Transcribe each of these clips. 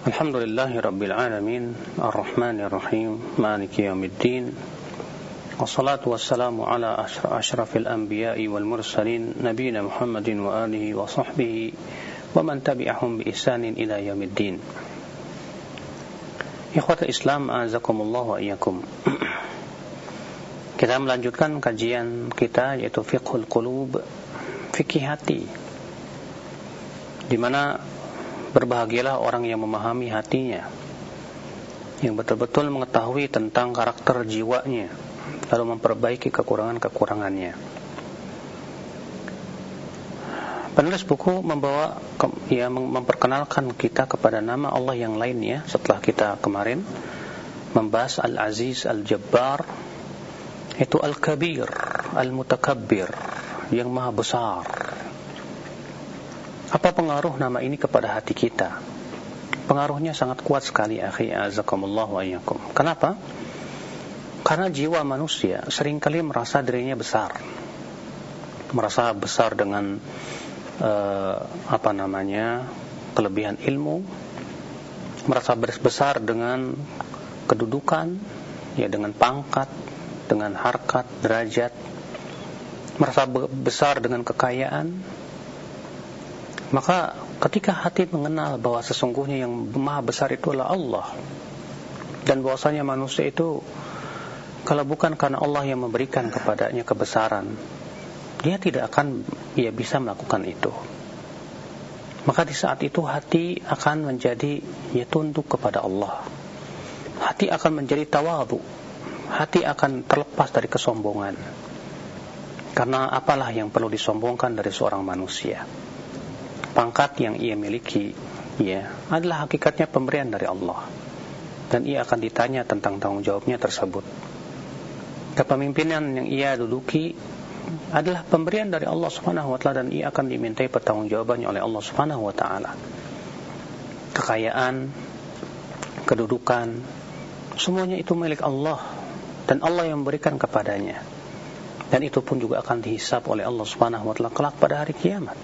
الحمد لله رب العالمين الرحمن الرحيم مالك يوم الدين والصلاة والسلام على أشرف الأنبياء والمرسلين نبينا محمد وآله وصحبه ومن تبعهم بإحسان إلى يوم الدين إخوة الإسلام أعزكم الله وإياكم Kita melanjutkan kajian kita yaitu fiqhul qulub, fikih hati. Di mana Berbahagialah orang yang memahami hatinya. Yang betul-betul mengetahui tentang karakter jiwanya. Lalu memperbaiki kekurangan-kekurangannya. Penulis buku membawa ya memperkenalkan kita kepada nama Allah yang lainnya setelah kita kemarin membahas Al-Aziz Al-Jabbar itu Al-Kabir Al-Mutakabbir yang maha besar apa pengaruh nama ini kepada hati kita? Pengaruhnya sangat kuat sekali, akhi azakumullah wa iyyakum. Kenapa? Karena jiwa manusia sering kali merasa dirinya besar. Merasa besar dengan uh, apa namanya? kelebihan ilmu, merasa besar dengan kedudukan, ya dengan pangkat, dengan harkat, derajat, merasa besar dengan kekayaan, maka ketika hati mengenal bahwa sesungguhnya yang maha besar itu adalah Allah dan bahwasanya manusia itu kalau bukan karena Allah yang memberikan kepadanya kebesaran, dia tidak akan ia bisa melakukan itu. Maka di saat itu hati akan menjadi ya tunduk kepada Allah. Hati akan menjadi tawadu. Hati akan terlepas dari kesombongan. Karena apalah yang perlu disombongkan dari seorang manusia pangkat yang ia miliki. Ya adalah hakikatnya pemberian dari Allah. Dan ia akan ditanya tentang tanggung jawabnya tersebut. Kepemimpinan yang ia duduki adalah pemberian dari Allah Subhanahu wa taala dan ia akan dimintai pertanggungjawabannya oleh Allah Subhanahu wa taala. Kekayaan kedudukan semuanya itu milik Allah dan Allah yang memberikan kepadanya. Dan itu pun juga akan dihisap oleh Allah Subhanahu wa taala kelak pada hari kiamat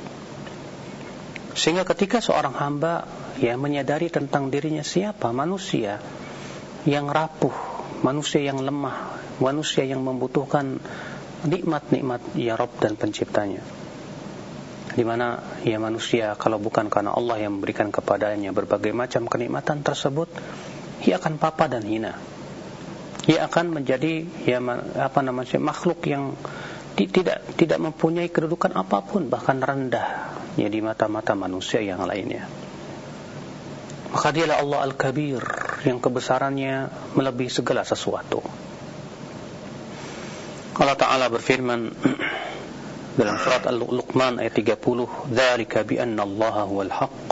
sehingga ketika seorang hamba ya menyadari tentang dirinya siapa manusia yang rapuh, manusia yang lemah, manusia yang membutuhkan nikmat-nikmat ya Rabb dan penciptanya. Di mana ya manusia kalau bukan karena Allah yang memberikan kepadanya berbagai macam kenikmatan tersebut, ia akan papa dan hina. Ia akan menjadi ya apa namanya makhluk yang tidak tidak mempunyai kedudukan apa pun bahkan rendah ya di mata-mata manusia yang lainnya. Maka dialah Allah Al-Kabir yang kebesarannya melebihi segala sesuatu. Allah Ta'ala berfirman dalam surat Al-Luqman ayat 30, "Dzalika bi'anna Allah huwal haqq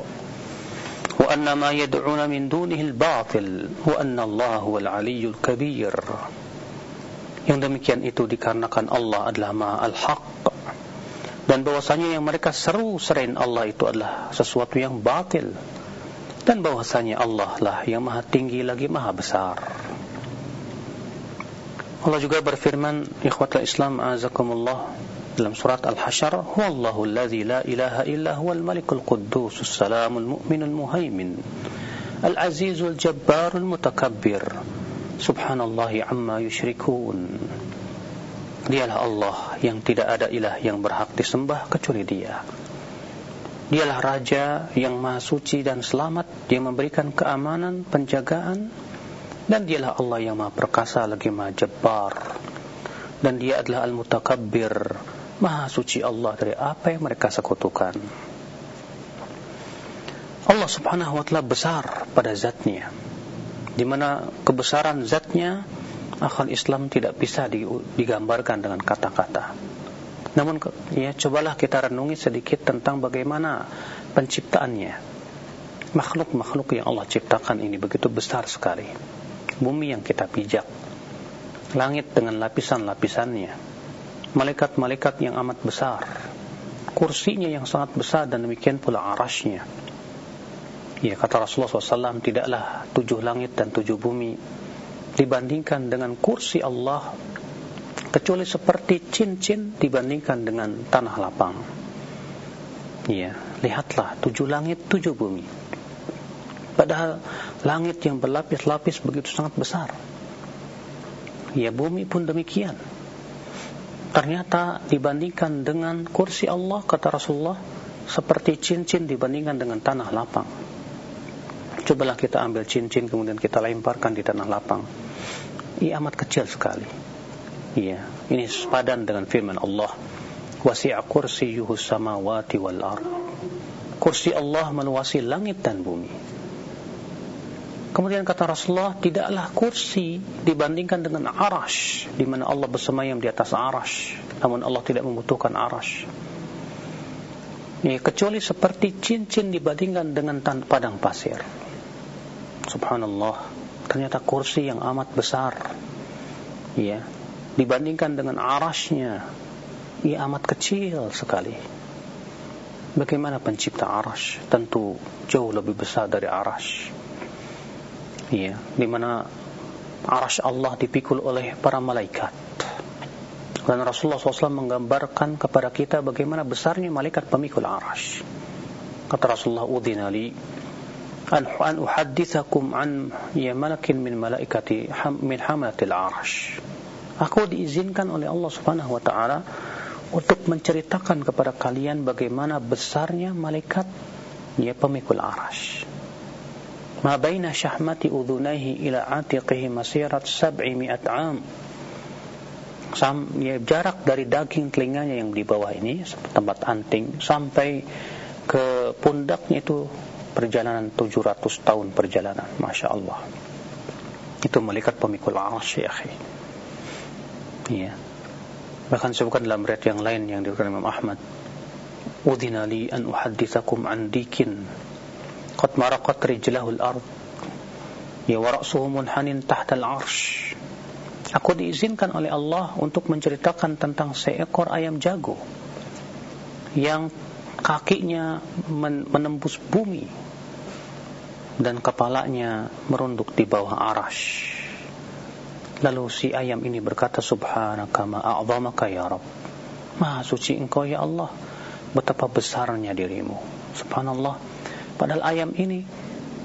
wa anna ma yad'una min dunihi al-batil wa anna Allah huwal 'aliyyul kabir." Yang demikian itu dikarenakan Allah adalah ma'al haqq dan bahwasanya yang mereka seru selain Allah itu adalah sesuatu yang batil dan bahwasanya Allah lah yang Maha tinggi lagi Maha besar. Allah juga berfirman, ikhwatul Islam azakumullah dalam surat Al-Hasyr, "Huwallahu allazi la ilaha illa huwal malikul quddus, salamul mu'minul muhaimin, al-azizul jabbarul mutakabbir." Subhanallahi amma yushrikun Dialah Allah yang tidak ada ilah yang berhak disembah kecuali dia. Dialah Raja yang maha suci dan selamat. Yang memberikan keamanan, penjagaan. Dan dialah Allah yang maha perkasa lagi maha jabbar. Dan dia adalah Al-Mutakabbir Maha suci Allah dari apa yang mereka sekutukan. Allah subhanahu wa ta'ala besar pada zatnya di mana kebesaran zatnya akal Islam tidak bisa digambarkan dengan kata-kata. Namun ya cobalah kita renungi sedikit tentang bagaimana penciptaannya. Makhluk-makhluk yang Allah ciptakan ini begitu besar sekali. Bumi yang kita pijak. Langit dengan lapisan-lapisannya. Malaikat-malaikat yang amat besar. Kursinya yang sangat besar dan demikian pula arasnya Ya kata Rasulullah SAW tidaklah tujuh langit dan tujuh bumi dibandingkan dengan kursi Allah kecuali seperti cincin dibandingkan dengan tanah lapang. Ya, lihatlah tujuh langit, tujuh bumi. Padahal langit yang berlapis-lapis begitu sangat besar. Ya bumi pun demikian. Ternyata dibandingkan dengan kursi Allah kata Rasulullah seperti cincin dibandingkan dengan tanah lapang. Cobalah kita ambil cincin kemudian kita lemparkan di tanah lapang. Ia amat kecil sekali. Iya, ini sepadan dengan firman Allah. Wasi'a kursiyuhu samawati wal ard. Kursi Allah meluasi langit dan bumi. Kemudian kata Rasulullah, tidaklah kursi dibandingkan dengan arash, di mana Allah bersemayam di atas arash. Namun Allah tidak membutuhkan arash. Ya, kecuali seperti cincin dibandingkan dengan padang pasir. Subhanallah, ternyata kursi yang amat besar. Ya, dibandingkan dengan arashnya, ia amat kecil sekali. Bagaimana pencipta arash? Tentu jauh lebih besar dari arash ya, di mana arash Allah dipikul oleh para malaikat. Dan Rasulullah SAW menggambarkan kepada kita bagaimana besarnya malaikat pemikul arash. Kata Rasulullah udhina an, an uhaddithakum an ya malakin min malaikati ham, min hamalatil arash. Aku diizinkan oleh Allah Subhanahu wa taala untuk menceritakan kepada kalian bagaimana besarnya malaikat ya pemikul arash ma baina syahmati udhunaihi ila atiqihi masirat sab'i mi'at am Sam, ya, jarak dari daging telinganya yang di bawah ini tempat anting sampai ke pundaknya itu perjalanan 700 tahun perjalanan. Masya Allah. Itu malaikat pemikul arsy ya iya. bahkan sebutkan dalam riwayat yang lain yang diriwayatkan Imam Ahmad. Udhina li an uhaddithakum an dikin. Qad maraqat rijlahu al-ard ya wa ra'suhu munhanin tahta al-arsh aku diizinkan oleh Allah untuk menceritakan tentang seekor ayam jago yang kakinya menembus bumi dan kepalanya merunduk di bawah arash lalu si ayam ini berkata subhanaka ma a'zamaka ya Rabb maha suci engkau ya Allah betapa besarnya dirimu subhanallah Padahal ayam ini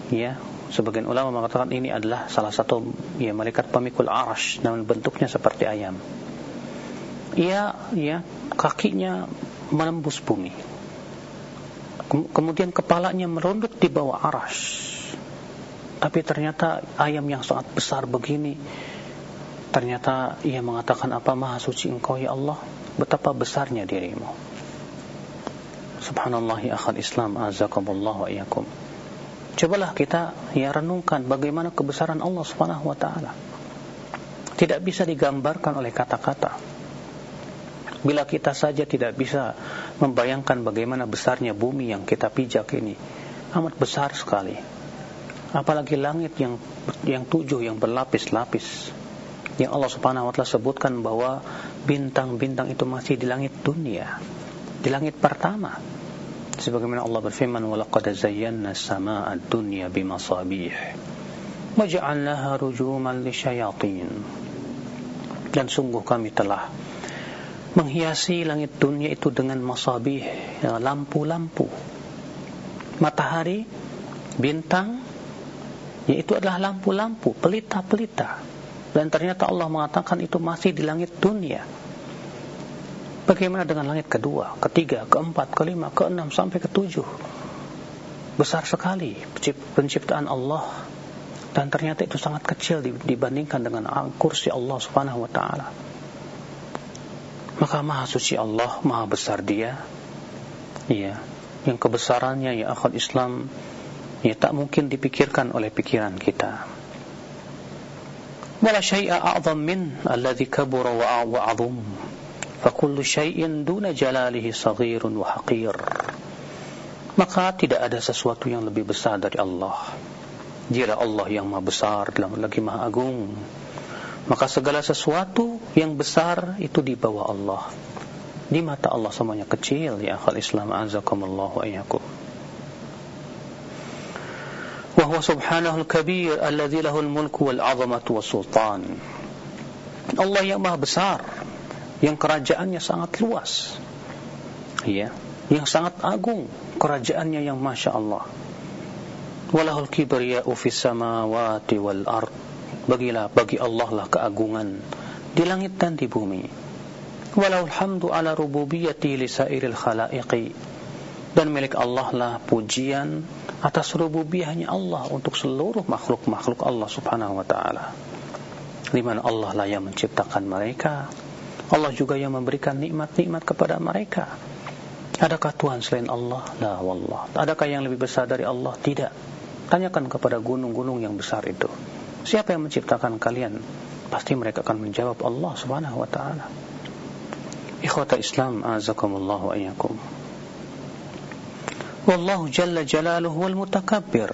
ya sebagian ulama mengatakan ini adalah salah satu ya malaikat pemikul arash namun bentuknya seperti ayam. Ia ya kakinya menembus bumi. Kemudian kepalanya merunduk di bawah arash. Tapi ternyata ayam yang sangat besar begini ternyata ia mengatakan apa maha suci engkau ya Allah betapa besarnya dirimu Subhanallah ya akhal Islam azakumullah wa iyakum. Cobalah kita ya renungkan bagaimana kebesaran Allah Subhanahu wa taala. Tidak bisa digambarkan oleh kata-kata. Bila kita saja tidak bisa membayangkan bagaimana besarnya bumi yang kita pijak ini, amat besar sekali. Apalagi langit yang yang tujuh yang berlapis-lapis. Yang Allah Subhanahu wa taala sebutkan bahwa bintang-bintang itu masih di langit dunia di langit pertama. Sebagaimana Allah berfirman walaqad zayyana as-samaa'a ad-dunya bimasabih wa ja'alnaha rujuman lisyayatin. Dan sungguh kami telah menghiasi langit dunia itu dengan masabih lampu-lampu. Matahari bintang yaitu adalah lampu-lampu pelita-pelita dan ternyata Allah mengatakan itu masih di langit dunia Bagaimana dengan langit kedua, ketiga, keempat, kelima, keenam, sampai ketujuh? Besar sekali penciptaan Allah dan ternyata itu sangat kecil dibandingkan dengan kursi Allah Subhanahu wa taala. Maka Maha Suci Allah, Maha besar Dia. Iya, yang kebesarannya ya akhwat Islam ya tak mungkin dipikirkan oleh pikiran kita. Wala syai'a a'zam min alladhi kabura wa 'azum. Fa kullu syai'in duna jalalihi saghirun wa haqir. Maka tidak ada sesuatu yang lebih besar dari Allah. Jika Allah yang maha besar dan lagi maha agung. Maka segala sesuatu yang besar itu di bawah Allah. Di mata Allah semuanya kecil. Ya akal Islam Azza wa iyyakum. Huwa subhanahu al-kabir alladhi lahu al-mulku wal-'azamatu was-sultan Allah yang maha besar yang kerajaannya sangat luas ya yang sangat agung kerajaannya yang masya Allah walahul kibriya'u fis samawati wal ard bagilah bagi Allah lah keagungan di langit dan di bumi walahul hamdu ala rububiyyati li sairil khalaiqi dan milik Allah lah pujian atas rububiyahnya Allah untuk seluruh makhluk-makhluk Allah subhanahu wa ta'ala di mana Allah lah yang menciptakan mereka Allah juga yang memberikan nikmat-nikmat kepada mereka Adakah Tuhan selain Allah? La wallah. Adakah yang lebih besar dari Allah? Tidak. Tanyakan kepada gunung-gunung yang besar itu. Siapa yang menciptakan kalian? Pasti mereka akan menjawab Allah Subhanahu wa taala. Ikhwata Islam, azakumullah wa. Wallahu jalla jalaluhu wal mutakabbir.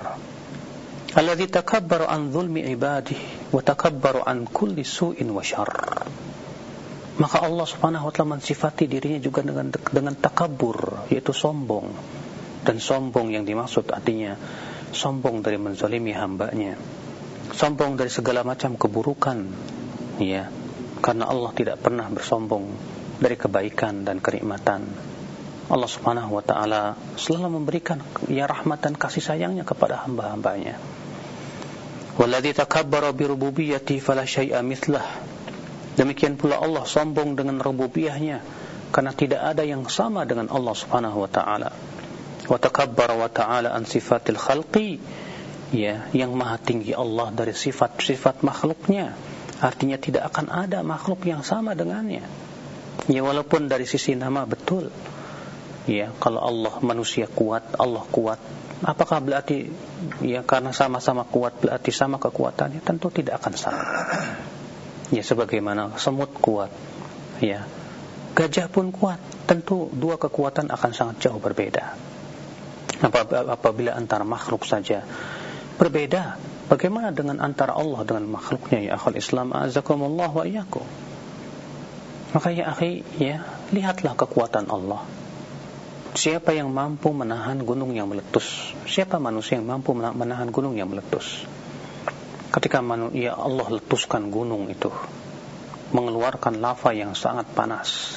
Alladhi takabbaru an dhulmi ibadihi wa takabbaru an kulli su'in wa syarr. Maka Allah Subhanahu wa taala mensifati dirinya juga dengan dengan takabur, yaitu sombong. Dan sombong yang dimaksud artinya sombong dari menzalimi hambanya. Sombong dari segala macam keburukan. Ya. Karena Allah tidak pernah bersombong dari kebaikan dan kenikmatan. Allah Subhanahu wa taala selalu memberikan ya rahmat dan kasih sayangnya kepada hamba-hambanya. Walladzi takabbara bi rububiyyati fala syai'a mithlah Demikian pula Allah sombong dengan rububiyahnya karena tidak ada yang sama dengan Allah Subhanahu wa taala. Wa takabbara wa ta'ala an sifatil khalqi ya yang maha tinggi Allah dari sifat-sifat makhluknya. Artinya tidak akan ada makhluk yang sama dengannya. Ya walaupun dari sisi nama betul. Ya, kalau Allah manusia kuat, Allah kuat. Apakah berarti ya karena sama-sama kuat berarti sama kekuatannya? Tentu tidak akan sama. Ya sebagaimana semut kuat ya. Gajah pun kuat tentu dua kekuatan akan sangat jauh berbeda. Apabila antara makhluk saja berbeda bagaimana dengan antara Allah dengan makhluknya ya akhul Islam? Azakumullah wa iyyakum. Maka ya akhi ya lihatlah kekuatan Allah siapa yang mampu menahan gunung yang meletus? Siapa manusia yang mampu menahan gunung yang meletus? Ketika manusia Allah letuskan gunung itu mengeluarkan lava yang sangat panas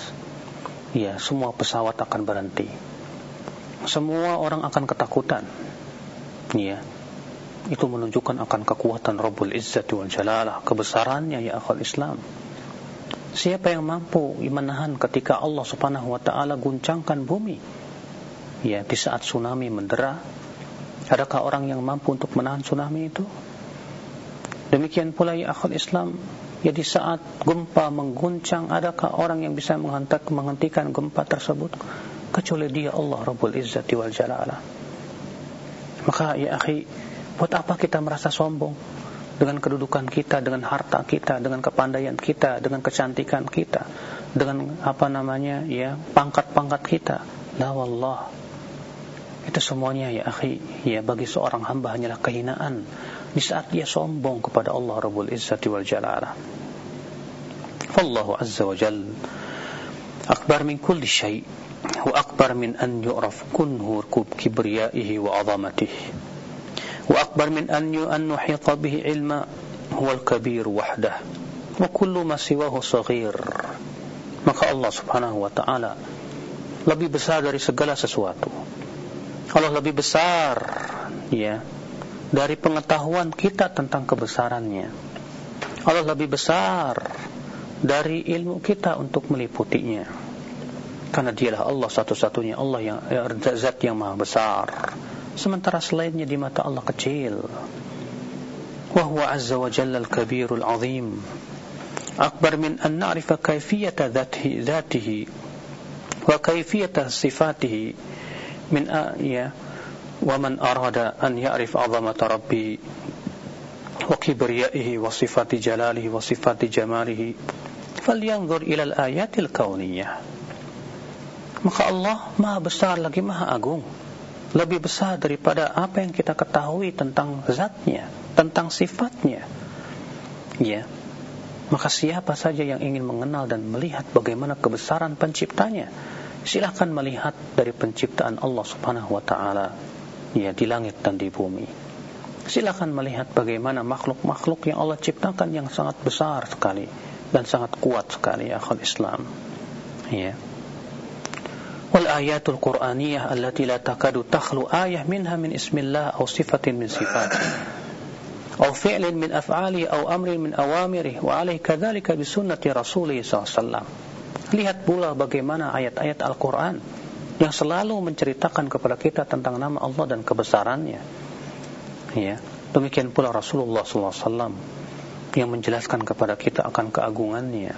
ya semua pesawat akan berhenti. Semua orang akan ketakutan ya. Itu menunjukkan akan kekuatan Rabbul Izzati wal Jalalah kebesarannya ya akhul Islam. Siapa yang mampu menahan ketika Allah Subhanahu wa taala guncangkan bumi ya di saat tsunami mendera adakah orang yang mampu untuk menahan tsunami itu Demikian pula ya akhul Islam, ya di saat gempa mengguncang, adakah orang yang bisa menghantak, menghentikan gempa tersebut? Kecuali dia Allah Rabbul Izzati wal Jalala. Maka ya akhi, buat apa kita merasa sombong? Dengan kedudukan kita, dengan harta kita, dengan kepandaian kita, dengan kecantikan kita, dengan apa namanya, ya pangkat-pangkat kita. La wallah. Itu semuanya ya akhi, ya bagi seorang hamba hanyalah kehinaan. Di saat dia sombong kepada Allah Rabbul Izzati wal Jalalah. Fallahu Azza wa Jal. Akbar min kulli syai' wa akbar min an yu'raf kunhu kibriyaihi wa azamatihi. Wa akbar min an an nuhita bihi ilma huwa al-kabir wahdah. Wa kullu ma siwahu saghir. Maka Allah Subhanahu wa taala lebih besar dari segala sesuatu Allah lebih besar ya dari pengetahuan kita tentang kebesarannya. Allah lebih besar dari ilmu kita untuk meliputinya. Karena dialah Allah satu-satunya Allah yang ya, zat yang maha besar. Sementara selainnya di mata Allah kecil. Wa huwa azza wa jalla al-kabirul azim. Akbar min an na'rifa kaifiyata dhatihi wa kaifiyata sifatihi min ya ومن أراد أن يعرف عظمة ربه وكبريائه وصفات جلاله وصفات جماله فلينظر إلى الآيات الكونية maka Allah maha besar lagi maha agung lebih besar daripada apa yang kita ketahui tentang zatnya tentang sifatnya ya maka siapa saja yang ingin mengenal dan melihat bagaimana kebesaran penciptanya silahkan melihat dari penciptaan Allah subhanahu wa ta'ala ya di langit dan di bumi. Silakan melihat bagaimana makhluk-makhluk yang Allah ciptakan yang sangat besar sekali dan sangat kuat sekali akhul Islam. Ya. والآيات القرآنية التي لا تكاد تخلو آية منها من اسم الله أو صفة من صفاته أو فعل من أفعاله أو أمر من أوامره وعليه كذلك بسنة رسوله صلى الله عليه وسلم Lihat pula bagaimana ayat-ayat Al-Quran yang selalu menceritakan kepada kita tentang nama Allah dan kebesarannya. Ya, demikian pula Rasulullah SAW yang menjelaskan kepada kita akan keagungannya.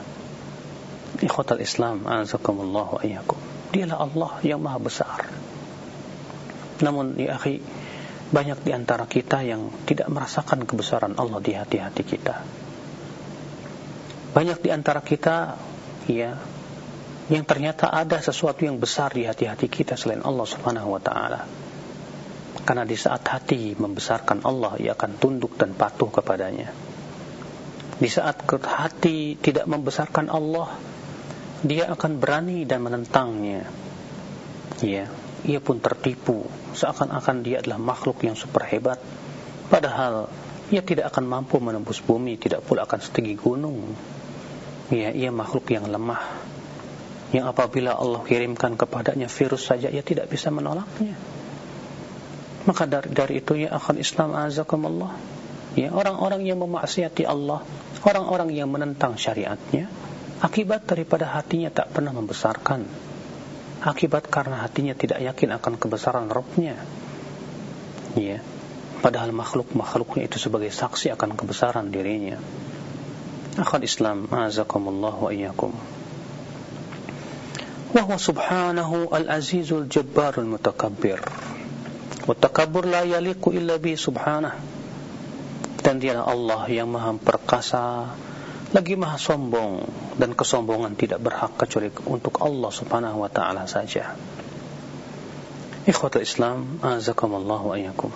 Ikhwatal Islam, azakumullah wa iyyakum. Dialah Allah yang maha besar. Namun ya akhi, banyak di antara kita yang tidak merasakan kebesaran Allah di hati-hati kita. Banyak di antara kita ya yang ternyata ada sesuatu yang besar di hati-hati kita selain Allah Subhanahu wa taala. Karena di saat hati membesarkan Allah, ia akan tunduk dan patuh kepadanya. Di saat hati tidak membesarkan Allah, dia akan berani dan menentangnya. Ya, ia pun tertipu seakan-akan dia adalah makhluk yang super hebat. Padahal ia tidak akan mampu menembus bumi, tidak pula akan setinggi gunung. Ya, ia makhluk yang lemah. Yang apabila Allah kirimkan kepadanya virus saja ia tidak bisa menolaknya. Maka dari, dari itu ya akan Islam azakumullah. Ya, orang-orang yang memaksiati Allah, orang-orang yang menentang syariatnya, Akibat daripada hatinya tak pernah membesarkan. Akibat karena hatinya tidak yakin akan kebesaran Rabbnya. Ya. Padahal makhluk-makhluknya itu sebagai saksi akan kebesaran dirinya. Akhal Islam, azakumullah wa iyyakum. وهو سبحانه العزيز الجبار المتكبر والتكبر لا يليق إلا به سبحانه dan dialah Allah yang maha perkasa lagi maha sombong dan kesombongan tidak berhak kecuali untuk Allah Subhanahu wa taala saja. Ikhwatul Islam, azakumullah wa iyyakum.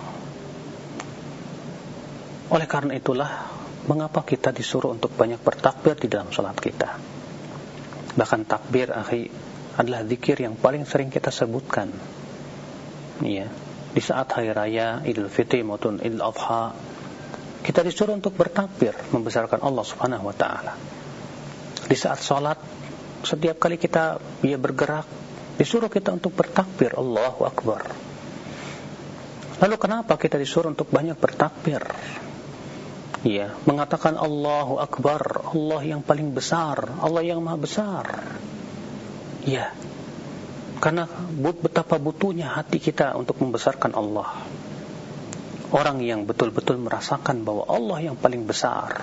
Oleh karena itulah mengapa kita disuruh untuk banyak bertakbir di dalam salat kita. Bahkan takbir akhi adalah zikir yang paling sering kita sebutkan. Iya, di saat hari raya Idul Fitri maupun Idul Adha kita disuruh untuk bertakbir membesarkan Allah Subhanahu wa taala. Di saat salat setiap kali kita ia bergerak disuruh kita untuk bertakbir Allahu akbar. Lalu kenapa kita disuruh untuk banyak bertakbir? Ya, mengatakan Allahu akbar, Allah yang paling besar, Allah yang maha besar. Ya. Karena betapa butuhnya hati kita untuk membesarkan Allah. Orang yang betul-betul merasakan bahwa Allah yang paling besar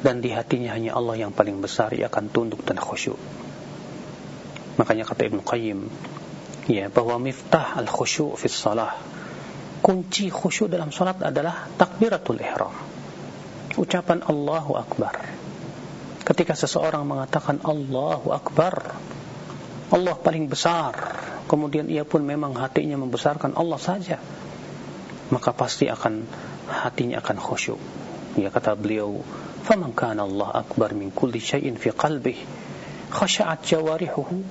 dan di hatinya hanya Allah yang paling besar ia akan tunduk dan khusyuk. Makanya kata Ibn Qayyim ya bahwa miftah al-khusyuk fi salah kunci khusyuk dalam salat adalah takbiratul ihram ucapan Allahu Akbar. Ketika seseorang mengatakan Allahu Akbar Allah paling besar kemudian ia pun memang hatinya membesarkan Allah saja maka pasti akan hatinya akan khusyuk. Ya kata beliau, "Faman kana Allah akbar min kulli syai'in fi qalbihi, khasha'at jawarihuhu."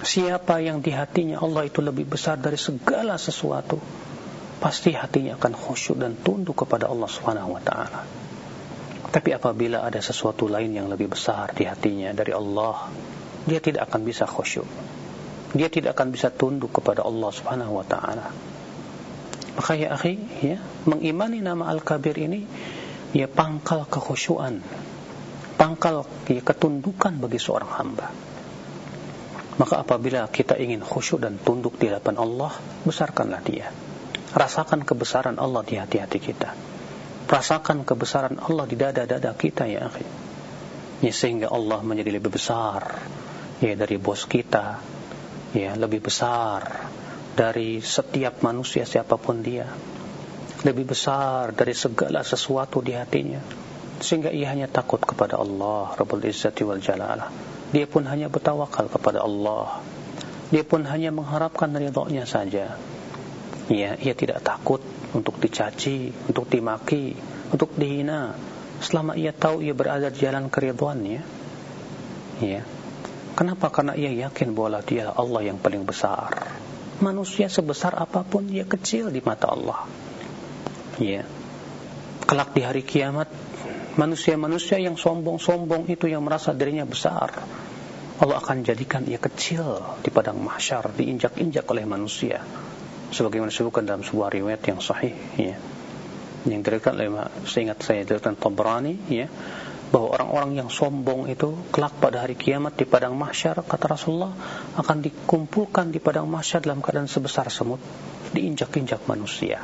Siapa yang di hatinya Allah itu lebih besar dari segala sesuatu, pasti hatinya akan khusyuk dan tunduk kepada Allah Subhanahu wa taala. Tapi apabila ada sesuatu lain yang lebih besar di hatinya dari Allah, dia tidak akan bisa khusyuk. Dia tidak akan bisa tunduk kepada Allah Subhanahu wa taala. Maka ya akhi, ya, mengimani nama Al-Kabir ini ya pangkal kekhusyuan, pangkal ya, ketundukan bagi seorang hamba. Maka apabila kita ingin khusyuk dan tunduk di hadapan Allah, besarkanlah dia. Rasakan kebesaran Allah di hati-hati kita. Rasakan kebesaran Allah di dada-dada kita ya akhi. Ya, sehingga Allah menjadi lebih besar ya dari bos kita, ya lebih besar dari setiap manusia siapa pun dia. Lebih besar dari segala sesuatu di hatinya. Sehingga ia hanya takut kepada Allah Rabbul Izzati wal Jalalah. Dia pun hanya bertawakal kepada Allah. Dia pun hanya mengharapkan ridhonya saja. Ya, ia tidak takut untuk dicaci untuk dimaki untuk dihina. Selama ia tahu ia berada di jalan keridhoannya ya kenapa karena ia yakin bahwa dia Allah yang paling besar manusia sebesar apa pun ia kecil di mata Allah. Ya. Kelak di hari kiamat manusia-manusia yang sombong-sombong itu yang merasa dirinya besar Allah akan jadikan ia kecil di padang mahsyar, diinjak-injak oleh manusia. Sebagaimana disebutkan dalam sebuah riwayat yang sahih, ya. Yang diriwayatkan oleh seingat saya diriwayatkan Tabrani, ya, bahwa orang-orang yang sombong itu kelak pada hari kiamat di padang mahsyar kata Rasulullah akan dikumpulkan di padang mahsyar dalam keadaan sebesar semut, diinjak-injak manusia.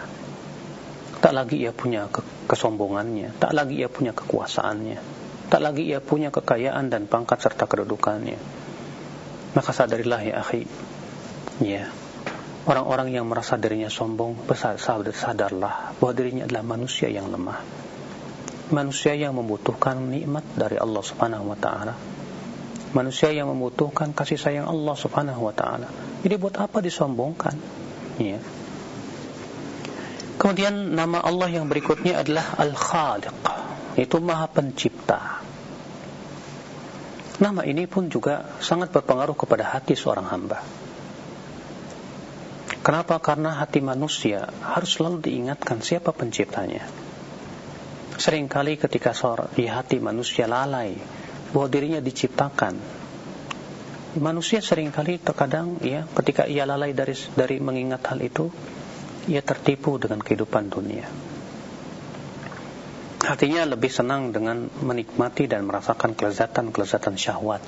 Tak lagi ia punya kesombongannya, tak lagi ia punya kekuasaannya, tak lagi ia punya kekayaan dan pangkat serta kedudukannya. Maka sadarilah ya akhi, ya, orang-orang yang merasa dirinya sombong, sadarlah bahwa dirinya adalah manusia yang lemah. Manusia yang membutuhkan nikmat dari Allah Subhanahu wa taala. Manusia yang membutuhkan kasih sayang Allah Subhanahu wa taala. Jadi buat apa disombongkan? Ya. Kemudian nama Allah yang berikutnya adalah Al-Khaliq itu maha pencipta. Nama ini pun juga sangat berpengaruh kepada hati seorang hamba. Kenapa? Karena hati manusia harus selalu diingatkan siapa penciptanya. Seringkali ketika di hati manusia lalai bahwa dirinya diciptakan, manusia sering kali terkadang ya ketika ia lalai dari dari mengingat hal itu, ia tertipu dengan kehidupan dunia hatinya lebih senang dengan menikmati dan merasakan kelezatan-kelezatan syahwat.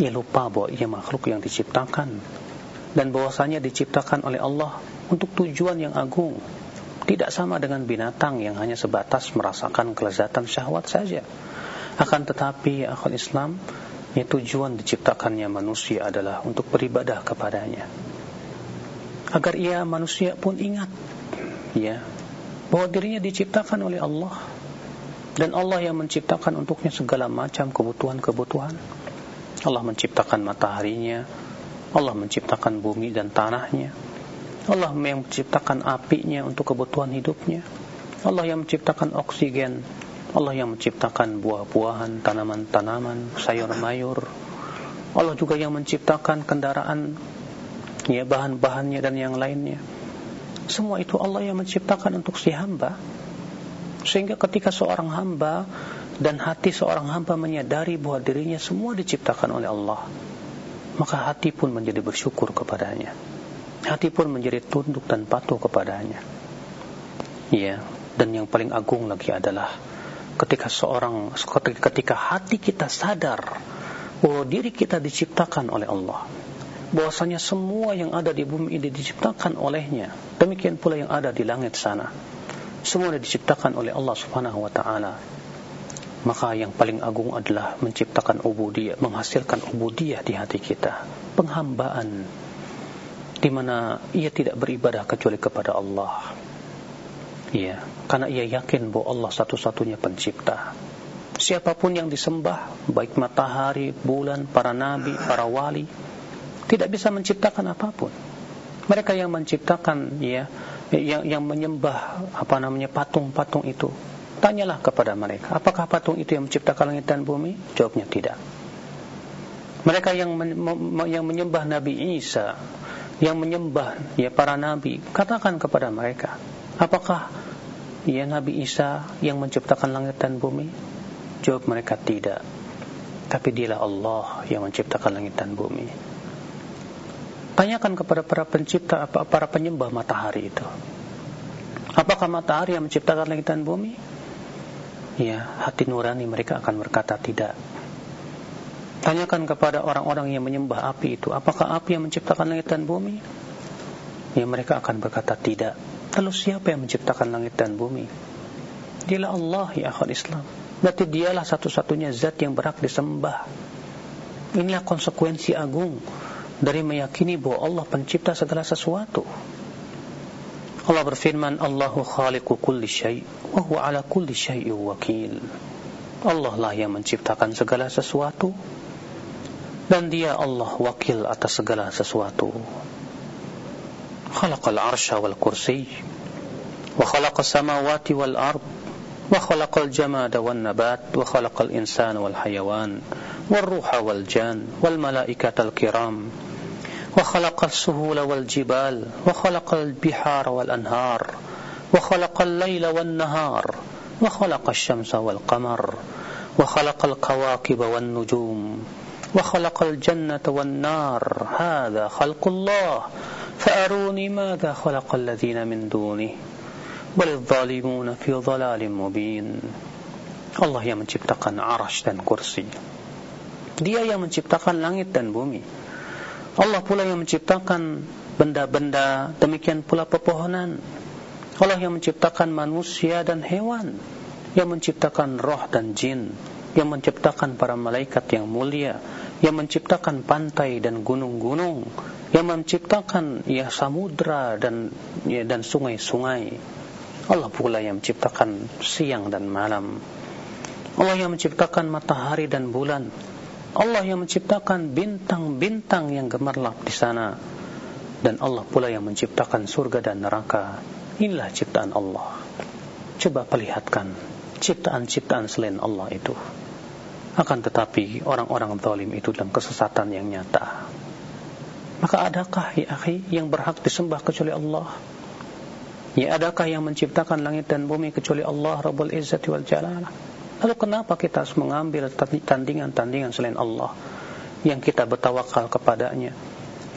Ia lupa bahwa ia makhluk yang diciptakan dan bahwasanya diciptakan oleh Allah untuk tujuan yang agung. Tidak sama dengan binatang yang hanya sebatas merasakan kelezatan syahwat saja. Akan tetapi akal Islam, ya tujuan diciptakannya manusia adalah untuk beribadah kepadanya. Agar ia manusia pun ingat ya bahwa dirinya diciptakan oleh Allah dan Allah yang menciptakan untuknya segala macam kebutuhan-kebutuhan. Allah menciptakan mataharinya, Allah menciptakan bumi dan tanahnya. Allah yang menciptakan apinya untuk kebutuhan hidupnya. Allah yang menciptakan oksigen. Allah yang menciptakan buah-buahan, tanaman-tanaman, sayur-mayur. Allah juga yang menciptakan kendaraan, ya bahan-bahannya dan yang lainnya. Semua itu Allah yang menciptakan untuk si hamba. Sehingga ketika seorang hamba dan hati seorang hamba menyadari bahwa dirinya semua diciptakan oleh Allah, maka hati pun menjadi bersyukur kepadanya. Hati pun menjadi tunduk dan patuh kepadanya. Ya, dan yang paling agung lagi adalah ketika seorang ketika hati kita sadar bahwa diri kita diciptakan oleh Allah bahwasanya semua yang ada di bumi ini diciptakan olehnya. Demikian pula yang ada di langit sana. Semua diciptakan oleh Allah Subhanahu wa taala. Maka yang paling agung adalah menciptakan ubudiyah, menghasilkan ubudiyah di hati kita, penghambaan di mana ia tidak beribadah kecuali kepada Allah. Iya, karena ia yakin bahwa Allah satu-satunya pencipta. Siapa pun yang disembah, baik matahari, bulan, para nabi, para wali, tidak bisa menciptakan apa pun. Mereka yang menciptakan ya yang yang menyembah apa namanya patung-patung itu, tanyalah kepada mereka, apakah patung itu yang menciptakan langit dan bumi? Jawabnya tidak. Mereka yang yang menyembah Nabi Isa, yang menyembah ya para nabi, katakan kepada mereka, apakah ya Nabi Isa yang menciptakan langit dan bumi? Jawab mereka tidak. Tapi dialah Allah yang menciptakan langit dan bumi. Tanyakan kepada para pencipta, para penyembah matahari itu. Apakah matahari yang menciptakan langit dan bumi? Ya, hati nurani mereka akan berkata tidak. Tanyakan kepada orang-orang yang menyembah api itu, apakah api yang menciptakan langit dan bumi? Ya, mereka akan berkata tidak. Lalu siapa yang menciptakan langit dan bumi? Dialah Allah ya akhul Islam. Berarti dialah satu-satunya zat yang berhak disembah. Inilah konsekuensi agung dari meyakini bahwa Allah pencipta segala sesuatu. Allah berfirman, Allahu khaliqu kulli syai' wa huwa ala kulli syai'in wakil. Allah lah yang menciptakan segala sesuatu dan dia Allah wakil atas segala sesuatu. Khalaqal arsha wal kursi wa khalaqas samawati wal ard wa khalaqal jamada wan nabat wa khalaqal insana wal hayawan wal ruha wal jan wal malaikatal kiram وخلق السهول والجبال وخلق البحار والأنهار وخلق الليل والنهار وخلق الشمس والقمر وخلق الكواكب والنجوم وخلق الجنة والنار هذا خلق الله فأروني ماذا خلق الذين من دونه بل الظالمون في ضلال مبين Allah yang menciptakan arash dan kursi Dia yang menciptakan langit dan bumi Allah pula yang menciptakan benda-benda Demikian pula pepohonan Allah yang menciptakan manusia dan hewan Yang menciptakan roh dan jin Yang menciptakan para malaikat yang mulia Yang menciptakan pantai dan gunung-gunung Yang menciptakan ya samudra dan ya, dan sungai-sungai. Allah pula yang menciptakan siang dan malam. Allah yang menciptakan matahari dan bulan. Allah yang menciptakan bintang-bintang yang gemerlap di sana. Dan Allah pula yang menciptakan surga dan neraka. Inilah ciptaan Allah. Coba perlihatkan ciptaan-ciptaan selain Allah itu akan tetapi orang-orang zalim itu dalam kesesatan yang nyata maka adakah ya akhi yang berhak disembah kecuali Allah ya adakah yang menciptakan langit dan bumi kecuali Allah Rabbul Izzati wal Jalalah Lalu kenapa kita harus mengambil tandingan-tandingan selain Allah yang kita bertawakal kepadanya,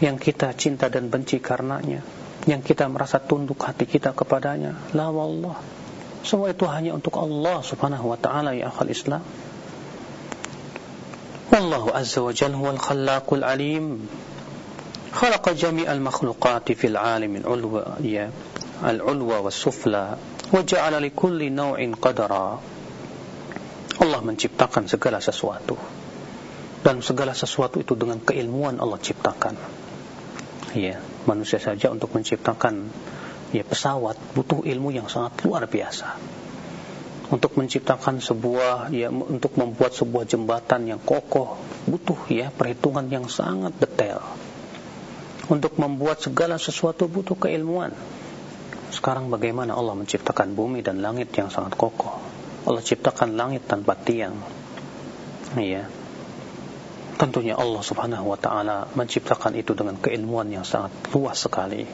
yang kita cinta dan benci karenanya, yang kita merasa tunduk hati kita kepadanya? La wallah. Semua itu hanya untuk Allah subhanahu wa ta'ala ya akhal Islam. Wallahu azza wa jal huwal khallaqul alim. Khalaqa jami'al makhluqati fil alimin ulwa ya Al-ulwa wa sufla Wa ja'ala li naw'in qadara. Allah menciptakan segala sesuatu. Dan segala sesuatu itu dengan keilmuan Allah ciptakan. Ya, manusia saja untuk menciptakan ya pesawat butuh ilmu yang sangat luar biasa untuk menciptakan sebuah ya untuk membuat sebuah jembatan yang kokoh butuh ya perhitungan yang sangat detail untuk membuat segala sesuatu butuh keilmuan sekarang bagaimana Allah menciptakan bumi dan langit yang sangat kokoh Allah ciptakan langit tanpa tiang. Iya. Tentunya Allah Subhanahu wa taala menciptakan itu dengan keilmuan yang sangat luas sekali.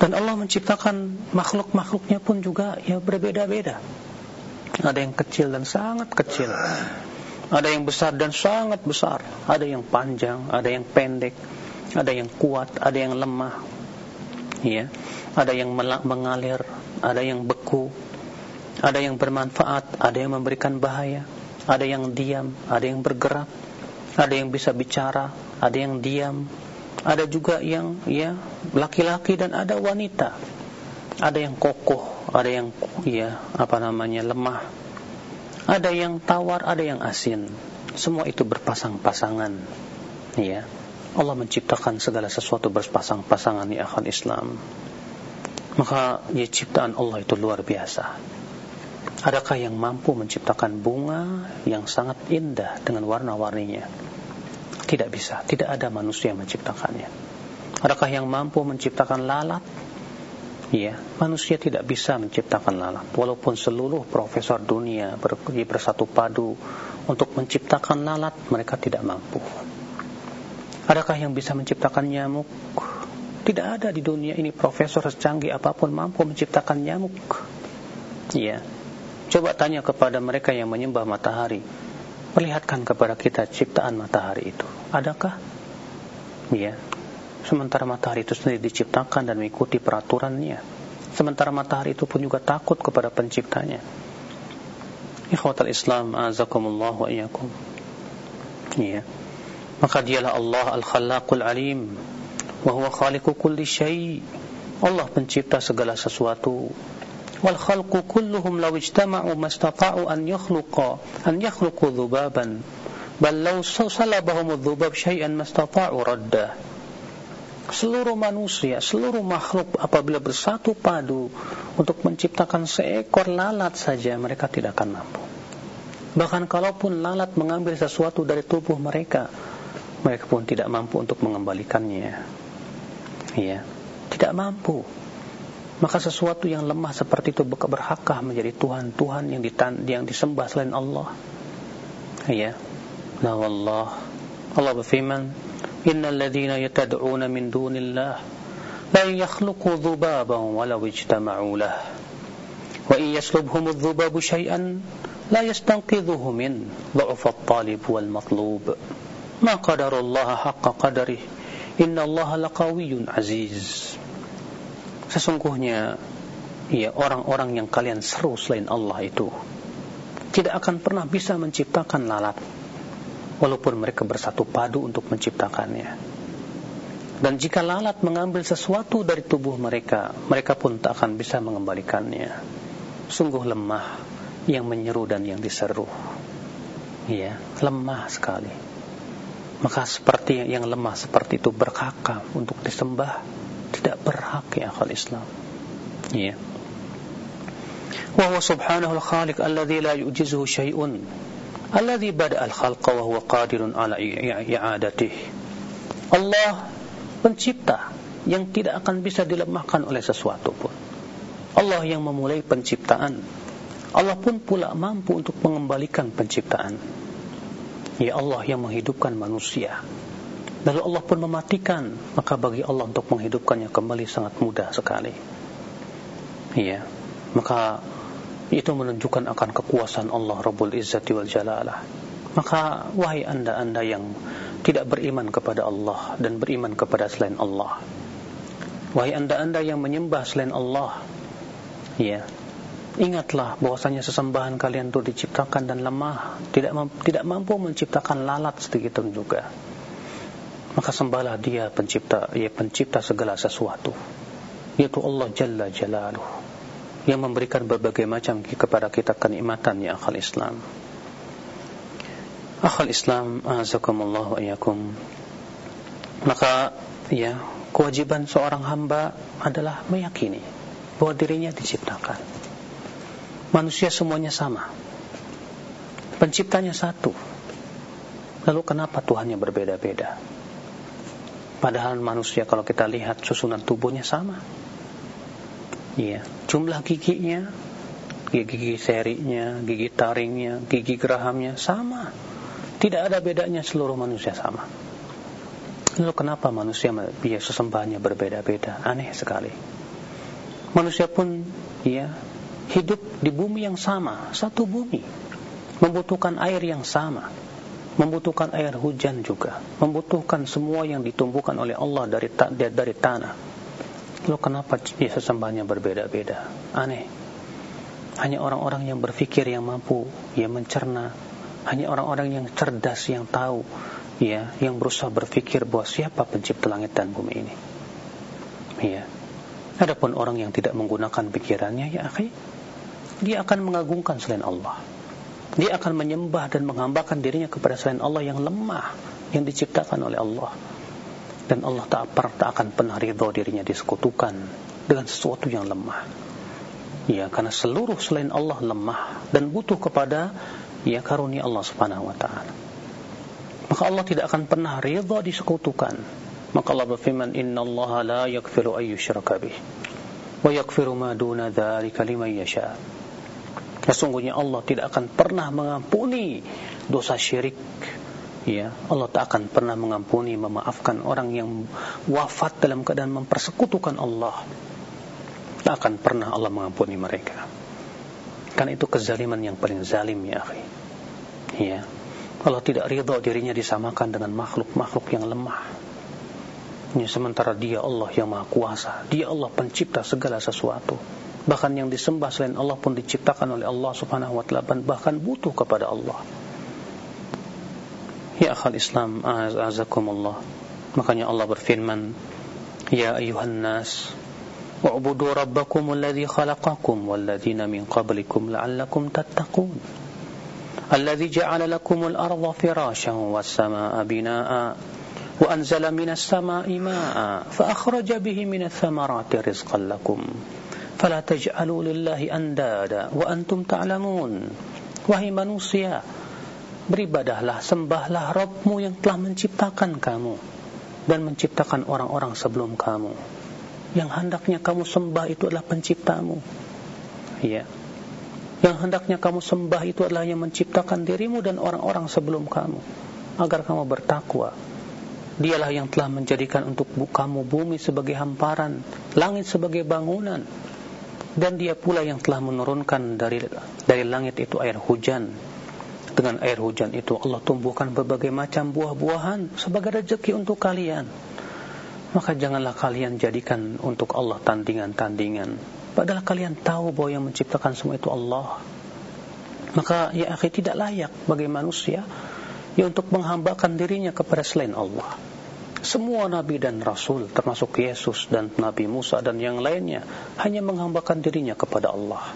Dan Allah menciptakan makhluk-makhluknya pun juga ya berbeda-beda. Ada yang kecil dan sangat kecil. Ada yang besar dan sangat besar. Ada yang panjang, ada yang pendek, ada yang kuat, ada yang lemah. Ya. Ada yang mengalir, ada yang beku, ada yang bermanfaat, ada yang memberikan bahaya, ada yang diam, ada yang bergerak, ada yang bisa bicara, ada yang diam, ada juga yang ya laki-laki dan ada wanita. Ada yang kokoh, ada yang ya apa namanya lemah. Ada yang tawar, ada yang asin. Semua itu berpasang-pasangan. Ya. Allah menciptakan segala sesuatu berpasang-pasangan ya akan Islam. Maka ya ciptaan Allah itu luar biasa. Adakah yang mampu menciptakan bunga yang sangat indah dengan warna-warninya? Tidak bisa, tidak ada manusia yang menciptakannya. Adakah yang mampu menciptakan lalat? Ya, manusia tidak bisa menciptakan lalat. Walaupun seluruh profesor dunia bersatu padu untuk menciptakan lalat, mereka tidak mampu. Adakah yang bisa menciptakan nyamuk? Tidak ada di dunia ini profesor secanggih apa pun mampu menciptakan nyamuk. Ya, Coba tanya kepada mereka yang menyembah matahari. Perlihatkan kepada kita ciptaan matahari itu. Adakah? Ya. Sementara matahari itu sendiri diciptakan dan mengikuti peraturannya. Sementara matahari itu pun juga takut kepada penciptanya. Ikhwatal Islam, azakumullah wa iyyakum. Ya. Maka dialah Allah Al-Khallaqul Alim. Wa huwa khaliqu kulli syai'. Allah pencipta segala sesuatu wal khalqu kulluhum law ijtama'u mastata'u an yakhluqa an yakhluqu dhubaban bal law salabahum dhubab shay'an mastata'u radda seluruh manusia, seluruh makhluk apabila bersatu padu untuk menciptakan seekor lalat saja mereka tidak akan mampu. Bahkan kalaupun lalat mengambil sesuatu dari tubuh mereka, mereka pun tidak mampu untuk mengembalikannya. Iya, tidak mampu. Maka sesuatu yang lemah seperti itu berhakkah menjadi Tuhan-Tuhan yang, yang disembah selain Allah. Ya. Nah, Allah. Allah berfirman, Inna alladhina yatad'una min dunillah, Lain yakhluku zubabahum walau ijtama'ulah. Wa in yaslubhumu zubabu syai'an, La yastanqidhuhu min dha'ufat talib wal matlub. Ma Allah haqqa qadarih, Inna allaha laqawiyun aziz. Sesungguhnya ya orang-orang yang kalian seru selain Allah itu tidak akan pernah bisa menciptakan lalat walaupun mereka bersatu padu untuk menciptakannya. Dan jika lalat mengambil sesuatu dari tubuh mereka mereka pun tak akan bisa mengembalikannya. Sungguh lemah yang menyeru dan yang diseru. Ya lemah sekali. Maka seperti yang lemah seperti itu berkaka untuk disembah tidak berhak ya akal Islam. Ya. Wa huwa subhanahu al-khaliq alladhi la yujizuhu syai'un alladhi bada'a al-khalqa wa huwa qadirun ala i'adatih. Allah pencipta yang tidak akan bisa dilemahkan oleh sesuatu pun. Allah yang memulai penciptaan. Allah pun pula mampu untuk mengembalikan penciptaan. Ya Allah yang menghidupkan manusia Lalu Allah pun mematikan. Maka bagi Allah untuk menghidupkannya kembali sangat mudah sekali. Ya Maka itu menunjukkan akan kekuasaan Allah Rabbul Izzati wal Jalalah. Maka wahai anda-anda yang tidak beriman kepada Allah dan beriman kepada selain Allah. Wahai anda-anda yang menyembah selain Allah. Ya ingatlah bahwasanya sesembahan kalian itu diciptakan dan lemah. Tidak mampu, tidak mampu menciptakan lalat sedikit pun juga maka sembahlah dia pencipta ya pencipta segala sesuatu yaitu Allah Jalla Jalaluhu yang memberikan berbagai macam kepada kita kenikmatan ya akal Islam. Akal Islam, azakumullah wa iyakum. Maka ya, kewajiban seorang hamba adalah meyakini bahwa dirinya diciptakan. Manusia semuanya sama. Penciptanya satu. Lalu kenapa Tuhannya berbeda-beda? Padahal manusia kalau kita lihat susunan tubuhnya sama Iya, jumlah giginya, gigi serinya, gigi taringnya, gigi gerahamnya sama. Tidak ada bedanya seluruh manusia sama. Lalu kenapa manusia ya sesembahannya berbeda-beda? Aneh sekali. Manusia pun ya hidup di bumi yang sama, satu bumi. Membutuhkan air yang sama. Membutuhkan air hujan juga. Membutuhkan semua yang ditumbuhkan oleh Allah dari dari tanah Lalu kenapa ya sesembahnya berbeda-beda? Aneh. Hanya orang-orang yang berfikir yang mampu, yang mencerna. Hanya orang-orang yang cerdas yang tahu, ya, yang berusaha berfikir bahwa siapa pencipta langit dan bumi ini. Ya. Adapun orang yang tidak menggunakan pikirannya, ya akhi, dia akan mengagungkan selain Allah. Dia akan menyembah dan menghambakan dirinya kepada selain Allah yang lemah, yang diciptakan oleh Allah dan Allah tak, tak akan pernah ridho dirinya disekutukan dengan sesuatu yang lemah. Ya, karena seluruh selain Allah lemah dan butuh kepada ya karunia Allah Subhanahu wa taala. Maka Allah tidak akan pernah ridha disekutukan. Maka Allah berfirman, "Inna Allah la yaghfiru an yushraka bih wa yaghfiru ma duna dzalika liman yasha." Sesungguhnya Allah tidak akan pernah mengampuni dosa syirik. Ya Allah tak akan pernah mengampuni memaafkan orang yang wafat dalam keadaan mempersekutukan Allah. Tak akan pernah Allah mengampuni mereka. Karena itu kezaliman yang paling zalim ya akhi. Ya. Allah tidak ridha dirinya disamakan dengan makhluk-makhluk yang lemah. Ya, sementara dia Allah yang maha kuasa. Dia Allah pencipta segala sesuatu bahkan yang disembah selain Allah pun diciptakan oleh Allah subhanahu wa ta'ala bahkan butuh kepada Allah Ya akhal Islam azakumullah Makanya Allah berfirman Ya ayuhan nas Wa'budu rabbakum alladhi khalaqakum Walladhina min qablikum la'allakum tattaqun Alladhi ja'ala lakumul arda firashan Was-sama'a bina'a وأنزل من السماء ماء فأخرج به من الثمرات رزقا لكم Fala تجعلوا لله andada wa antum وهي Wahai manusia, beribadahlah, sembahlah Rabbmu yang telah menciptakan kamu dan menciptakan orang-orang sebelum kamu. Yang hendaknya kamu sembah itu adalah penciptamu. Ya. Yang hendaknya kamu sembah itu adalah yang menciptakan dirimu dan orang-orang sebelum kamu agar kamu bertakwa. Dialah yang telah menjadikan untuk kamu bumi sebagai hamparan, langit sebagai bangunan, dan dia pula yang telah menurunkan dari dari langit itu air hujan. Dengan air hujan itu Allah tumbuhkan berbagai macam buah-buahan sebagai rezeki untuk kalian. Maka janganlah kalian jadikan untuk Allah tandingan-tandingan. Padahal kalian tahu bahwa yang menciptakan semua itu Allah. Maka ya akhi tidak layak bagi manusia ya untuk menghambakan dirinya kepada selain Allah semua nabi dan rasul termasuk Yesus dan Nabi Musa dan yang lainnya hanya menghambakan dirinya kepada Allah.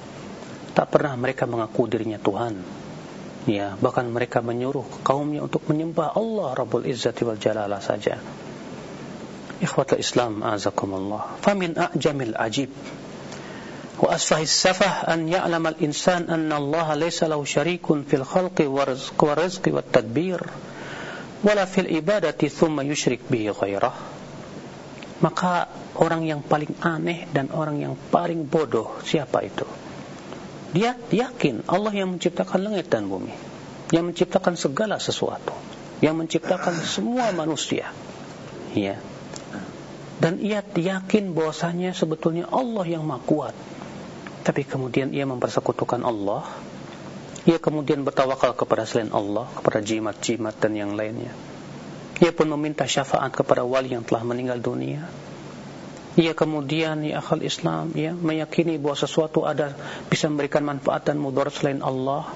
Tak pernah mereka mengaku dirinya Tuhan. Ya, bahkan mereka menyuruh kaumnya untuk menyembah Allah Rabbul Izzati wal Jalalah saja. Ikhwatul Islam azakumullah. Famin a'jamil ajib an ya'lam al-insan anna Allah laysa lahu syarikun fil khalqi wa rizqi wa tadbir wala fil ibadati thumma yushrik bihi ghairah. Maka orang yang paling aneh dan orang yang paling bodoh siapa itu? Dia yakin Allah yang menciptakan langit dan bumi yang menciptakan segala sesuatu yang menciptakan semua manusia. Ya dan ia yakin bahwasanya sebetulnya Allah yang maha kuat. Tapi kemudian ia mempersekutukan Allah ia kemudian bertawakal kepada selain Allah, kepada jimat-jimat dan yang lainnya. Ia pun meminta syafaat kepada wali yang telah meninggal dunia. Ia kemudian ya akal Islam ya meyakini bahwa sesuatu ada bisa memberikan manfaat dan mudarat selain Allah.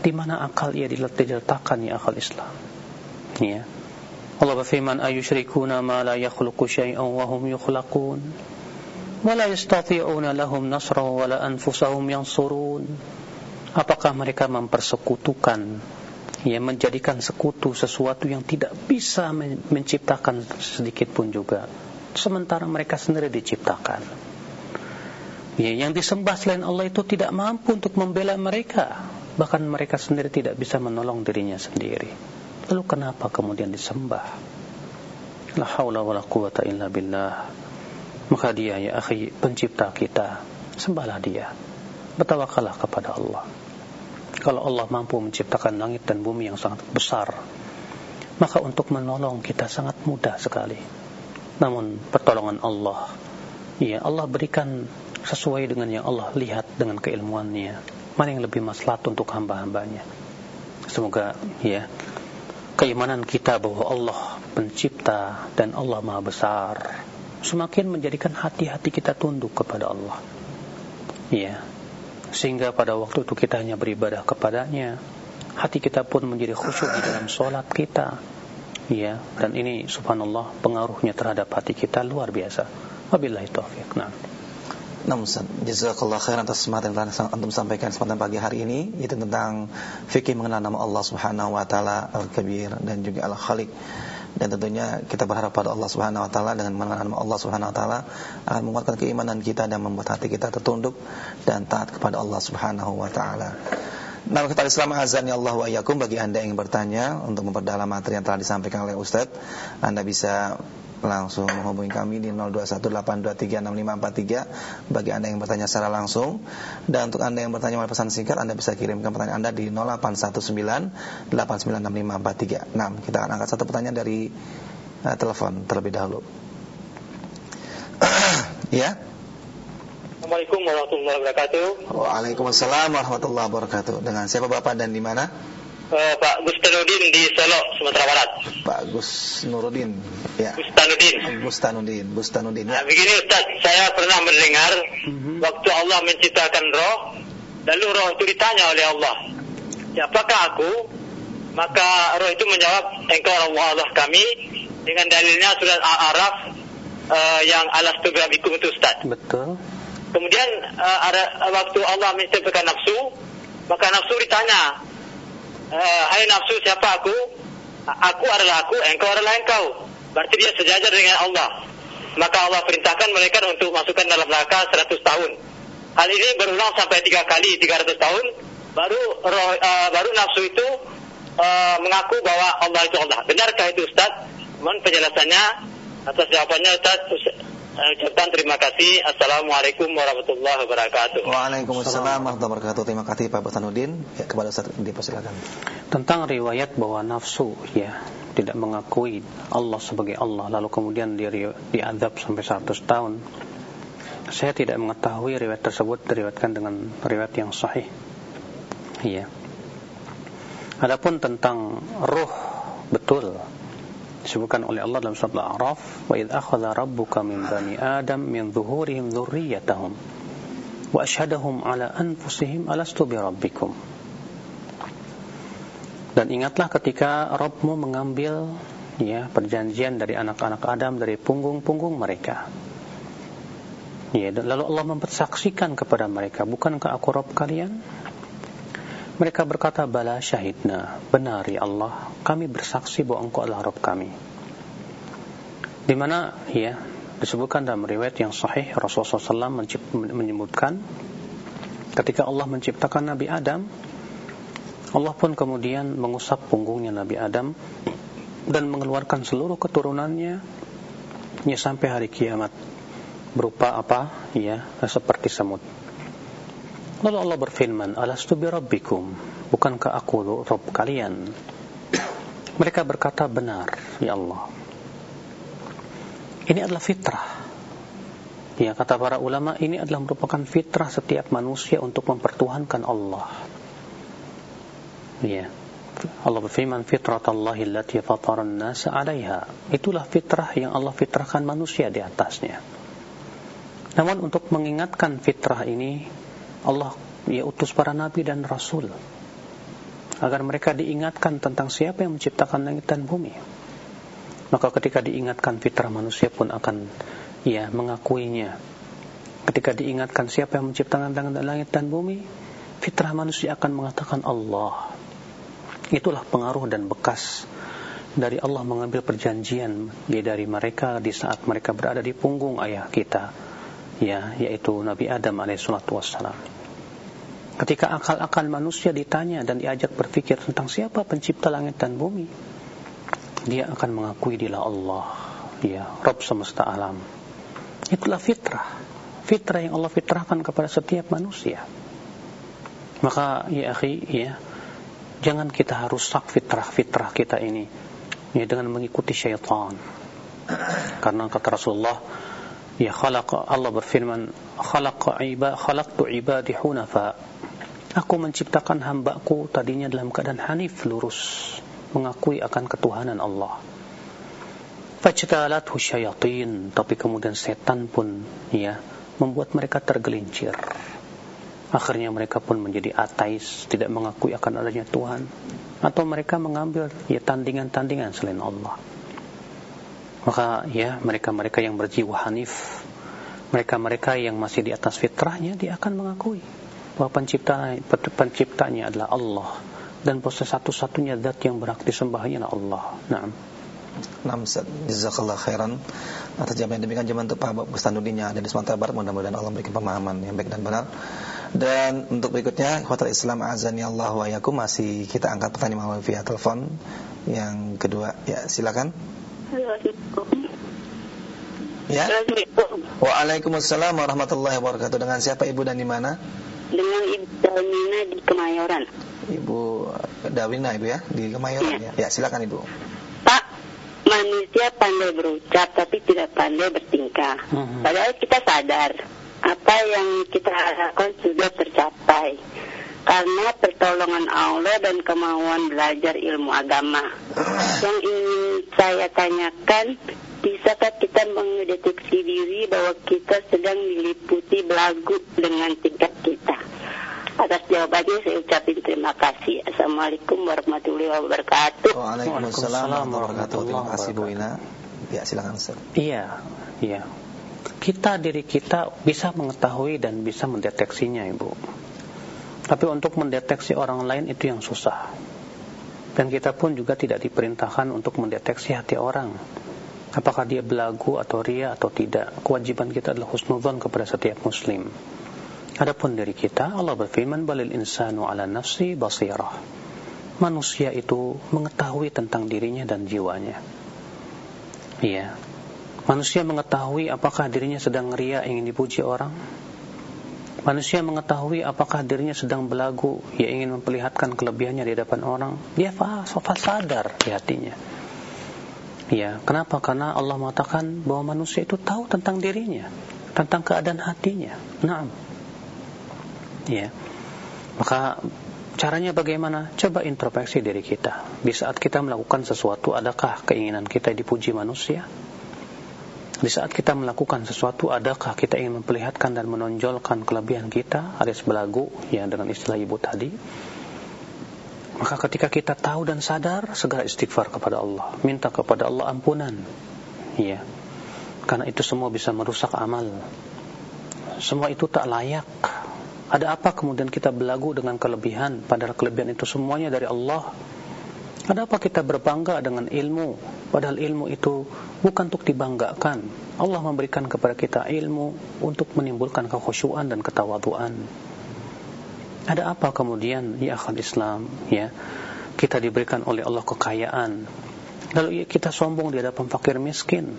Di mana akal ia diletakkan ya akal Islam? Ya. Allah berfirman ayusyrikuna ma la yakhluqu syai'an wa hum yukhlaqun wa la yastati'una lahum nasra wa la anfusahum yansurun Apakah mereka mempersekutukan? Ya menjadikan sekutu sesuatu yang tidak bisa menciptakan sedikit pun juga. Sementara mereka sendiri diciptakan. Ya yang disembah selain Allah itu tidak mampu untuk membela mereka. Bahkan mereka sendiri tidak bisa menolong dirinya sendiri. Lalu kenapa kemudian disembah? La haula wala quwata illa billah. Maka dia ya akhi pencipta kita. Sembahlah dia. Bertawakallah kepada Allah kalau Allah mampu menciptakan langit dan bumi yang sangat besar, maka untuk menolong kita sangat mudah sekali. Namun pertolongan Allah, ya Allah berikan sesuai dengan yang Allah lihat dengan keilmuannya. Mana yang lebih maslahat untuk hamba-hambanya. Semoga ya keimanan kita bahwa Allah pencipta dan Allah maha besar semakin menjadikan hati-hati kita tunduk kepada Allah. Ya, sehingga pada waktu itu kita hanya beribadah kepadanya. Hati kita pun menjadi khusyuk di dalam sholat kita. Ya dan ini subhanallah pengaruhnya terhadap hati kita luar biasa. Wabillahi taufiq. Nah. Namun Ustaz, jazakallah khair atas kesempatan yang telah antum sampaikan kesempatan pagi hari ini. Itu tentang fikih mengenal nama Allah Subhanahu wa taala Al-Kabir dan juga Al-Khaliq dan tentunya kita berharap pada Allah Subhanahu wa taala dengan mengenal nama Allah Subhanahu wa taala akan menguatkan keimanan kita dan membuat hati kita tertunduk dan taat kepada Allah Subhanahu wa taala. Nah, kita Islam azan ya Allah wa bagi Anda yang bertanya untuk memperdalam materi yang telah disampaikan oleh Ustaz, Anda bisa langsung menghubungi kami di 0218236543 bagi Anda yang bertanya secara langsung dan untuk Anda yang bertanya melalui pesan singkat Anda bisa kirimkan pertanyaan Anda di 0819896543. Nah, kita akan angkat satu pertanyaan dari uh, telepon terlebih dahulu. ya. Assalamualaikum warahmatullahi wabarakatuh. Waalaikumsalam warahmatullahi wabarakatuh. Dengan siapa Bapak dan di mana? Uh, Pak Bustanudin di Solo, Sumatera Barat. Pak Gus Nurudin. Ya. Bustanudin. Bustanudin, Bustanudin. Ya. Nah, begini Ustaz, saya pernah mendengar mm-hmm. waktu Allah menciptakan roh, lalu roh itu ditanya oleh Allah, siapakah aku? Maka roh itu menjawab, engkau Allah Allah kami, dengan dalilnya surat Al-Araf uh, yang alas tubrabikum itu Ustaz. Betul. Kemudian uh, ada waktu Allah menciptakan nafsu, maka nafsu ditanya, hai nafsu siapa aku? Aku adalah aku, engkau adalah engkau. Berarti dia sejajar dengan Allah. Maka Allah perintahkan mereka untuk masukkan dalam neraka 100 tahun. Hal ini berulang sampai tiga kali 300 tahun. Baru roh, uh, baru nafsu itu uh, mengaku bahwa Allah itu Allah. Benarkah itu Ustaz? Mohon penjelasannya atas jawabannya Ustaz. Ucapkan terima kasih. Assalamualaikum warahmatullahi wabarakatuh. Waalaikumsalam warahmatullahi wabarakatuh. Terima kasih Pak Basanuddin. Ya, kepada Ustaz dipersilakan. Tentang riwayat bahwa nafsu ya tidak mengakui Allah sebagai Allah lalu kemudian dia diadab sampai 100 tahun. Saya tidak mengetahui riwayat tersebut diriwayatkan dengan riwayat yang sahih. Iya. Adapun tentang ruh betul disebutkan oleh Allah dalam surat Al-A'raf, "Wa idz akhadha rabbuka min bani Adam min dhuhurihim dzurriyyatahum wa asyhadahum ala anfusihim alastu bi rabbikum." Dan ingatlah ketika Rabbmu mengambil ya perjanjian dari anak-anak Adam dari punggung-punggung mereka. Ya, lalu Allah mempersaksikan kepada mereka, bukankah aku Rabb kalian? Mereka berkata, bala syahidna, benar ya Allah, kami bersaksi bahwa engkau adalah Rabb kami. Di mana ya disebutkan dalam riwayat yang sahih Rasulullah SAW menyebutkan ketika Allah menciptakan Nabi Adam, Allah pun kemudian mengusap punggungnya Nabi Adam dan mengeluarkan seluruh keturunannya ya sampai hari kiamat. Berupa apa? Ya seperti semut lalu Allah berfirman alastu bi rabbikum bukankah aku Rabb kalian mereka berkata benar ya Allah ini adalah fitrah ya kata para ulama ini adalah merupakan fitrah setiap manusia untuk mempertuhankan Allah Ya. Allah berfirman fitratallahi allati fataran nas 'alaiha. Itulah fitrah yang Allah fitrahkan manusia di atasnya. Namun untuk mengingatkan fitrah ini Allah ya utus para nabi dan rasul agar mereka diingatkan tentang siapa yang menciptakan langit dan bumi. Maka ketika diingatkan fitrah manusia pun akan ya mengakuinya. Ketika diingatkan siapa yang menciptakan langit dan bumi, fitrah manusia akan mengatakan Allah. Itulah pengaruh dan bekas dari Allah mengambil perjanjian dari mereka di saat mereka berada di punggung ayah kita, ya, yaitu Nabi Adam alaihissalatu wassalam. Ketika akal-akal manusia ditanya dan diajak berpikir tentang siapa pencipta langit dan bumi, dia akan mengakui dialah Allah, ya, Rabb semesta alam. Itulah fitrah, fitrah yang Allah fitrahkan kepada setiap manusia. Maka ya akhi, ya, Jangan kita rusak fitrah-fitrah kita ini ya dengan mengikuti syaitan. Karena kata Rasulullah, ya khalaq Allah berfirman, khalaq iba khalaqtu ibadi hunafa. Aku menciptakan hambaku tadinya dalam keadaan hanif lurus, mengakui akan ketuhanan Allah. Fajtalathu syayatin, tapi kemudian setan pun ya membuat mereka tergelincir. Akhirnya mereka pun menjadi ateis, tidak mengakui akan adanya Tuhan. Atau mereka mengambil ya tandingan-tandingan selain Allah. Maka ya mereka-mereka yang berjiwa hanif, mereka-mereka yang masih di atas fitrahnya, dia akan mengakui bahwa pencipta penciptanya adalah Allah dan proses satu-satunya zat yang berhak disembahnya adalah Allah. Naam. Naam Jazakallah khairan Atas jawaban demikian jaman untuk Pak Bustanuddin yang ada di Sumatera Barat Mudah-mudahan Allah memberikan pemahaman yang baik dan benar dan untuk berikutnya, Hotel Islam Azani Allah wa yakum masih kita angkat pertanyaan melalui via telepon. Yang kedua, ya silakan. Ya. Waalaikumsalam warahmatullahi wabarakatuh. Dengan siapa Ibu dan di mana? Dengan Ibu Dawina di Kemayoran. Ibu Dawina Ibu ya, di Kemayoran ya. Ya, ya silakan Ibu. Pak, manusia pandai berucap tapi tidak pandai bertingkah. -huh. Padahal kita sadar apa yang kita harapkan sudah tercapai karena pertolongan Allah dan kemauan belajar ilmu agama. Yang ingin saya tanyakan, bisakah kita mendeteksi diri bahwa kita sedang diliputi belagu dengan tingkat kita? Atas jawabannya saya ucapin terima kasih. Assalamualaikum warahmatullahi wabarakatuh. Waalaikumsalam warahmatullahi wabarakatuh. Terima kasih Bu Ina. Ya silakan Ustaz. Iya, iya kita diri kita bisa mengetahui dan bisa mendeteksinya ibu tapi untuk mendeteksi orang lain itu yang susah dan kita pun juga tidak diperintahkan untuk mendeteksi hati orang. Apakah dia belagu atau ria atau tidak. Kewajiban kita adalah husnudzon kepada setiap muslim. Adapun dari kita Allah berfirman balil insanu ala nafsi basirah. Manusia itu mengetahui tentang dirinya dan jiwanya. Iya. Manusia mengetahui apakah dirinya sedang ria ingin dipuji orang. Manusia mengetahui apakah dirinya sedang belagu, ia ingin memperlihatkan kelebihannya di hadapan orang. Dia faham, sadar di hatinya. Ya, kenapa? Karena Allah mengatakan bahwa manusia itu tahu tentang dirinya. tentang keadaan hatinya. Naam. Ya. Maka caranya bagaimana? Coba introspeksi diri kita. Di saat kita melakukan sesuatu, adakah keinginan kita dipuji manusia? Di saat kita melakukan sesuatu, adakah kita ingin memperlihatkan dan menonjolkan kelebihan kita, alias belagu, ya dengan istilah ibu tadi? Maka ketika kita tahu dan sadar, segera istighfar kepada Allah, minta kepada Allah ampunan. Ya. Karena itu semua bisa merusak amal. Semua itu tak layak ada apa kemudian kita belagu dengan kelebihan padahal kelebihan itu semuanya dari Allah? Ada apa kita berbangga dengan ilmu padahal ilmu itu bukan untuk dibanggakan. Allah memberikan kepada kita ilmu untuk menimbulkan kekhusyuan dan ketawaduan. Ada apa kemudian ya akhal Islam ya? Kita diberikan oleh Allah kekayaan. Lalu kita sombong di hadapan fakir miskin.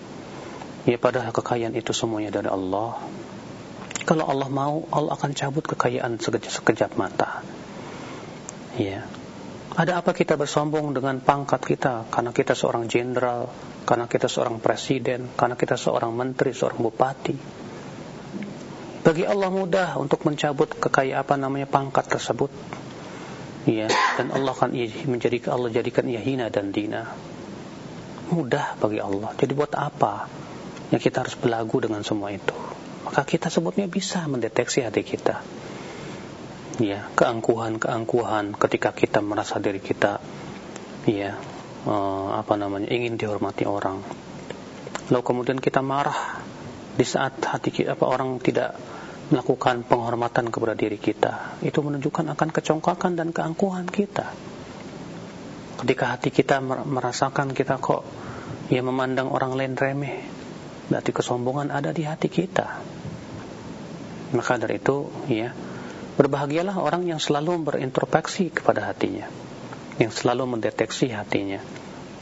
Ya padahal kekayaan itu semuanya dari Allah. Kalau Allah mau, Allah akan cabut kekayaan sekejap, sekejap mata. Ya. Ada apa kita bersombong dengan pangkat kita? Karena kita seorang jenderal, karena kita seorang presiden, karena kita seorang menteri, seorang bupati. Bagi Allah mudah untuk mencabut kekayaan apa namanya pangkat tersebut. Ya, dan Allah akan menjadikan Allah jadikan ia hina dan dina. Mudah bagi Allah. Jadi buat apa? yang kita harus belagu dengan semua itu maka kita sebutnya bisa mendeteksi hati kita. Ya, keangkuhan-keangkuhan ketika kita merasa diri kita ya uh, apa namanya ingin dihormati orang. Lalu kemudian kita marah di saat hati kita, apa orang tidak melakukan penghormatan kepada diri kita. Itu menunjukkan akan kecongkakan dan keangkuhan kita. Ketika hati kita merasakan kita kok ya memandang orang lain remeh, berarti kesombongan ada di hati kita. Maka dari itu, ya, berbahagialah orang yang selalu berintrospeksi kepada hatinya, yang selalu mendeteksi hatinya,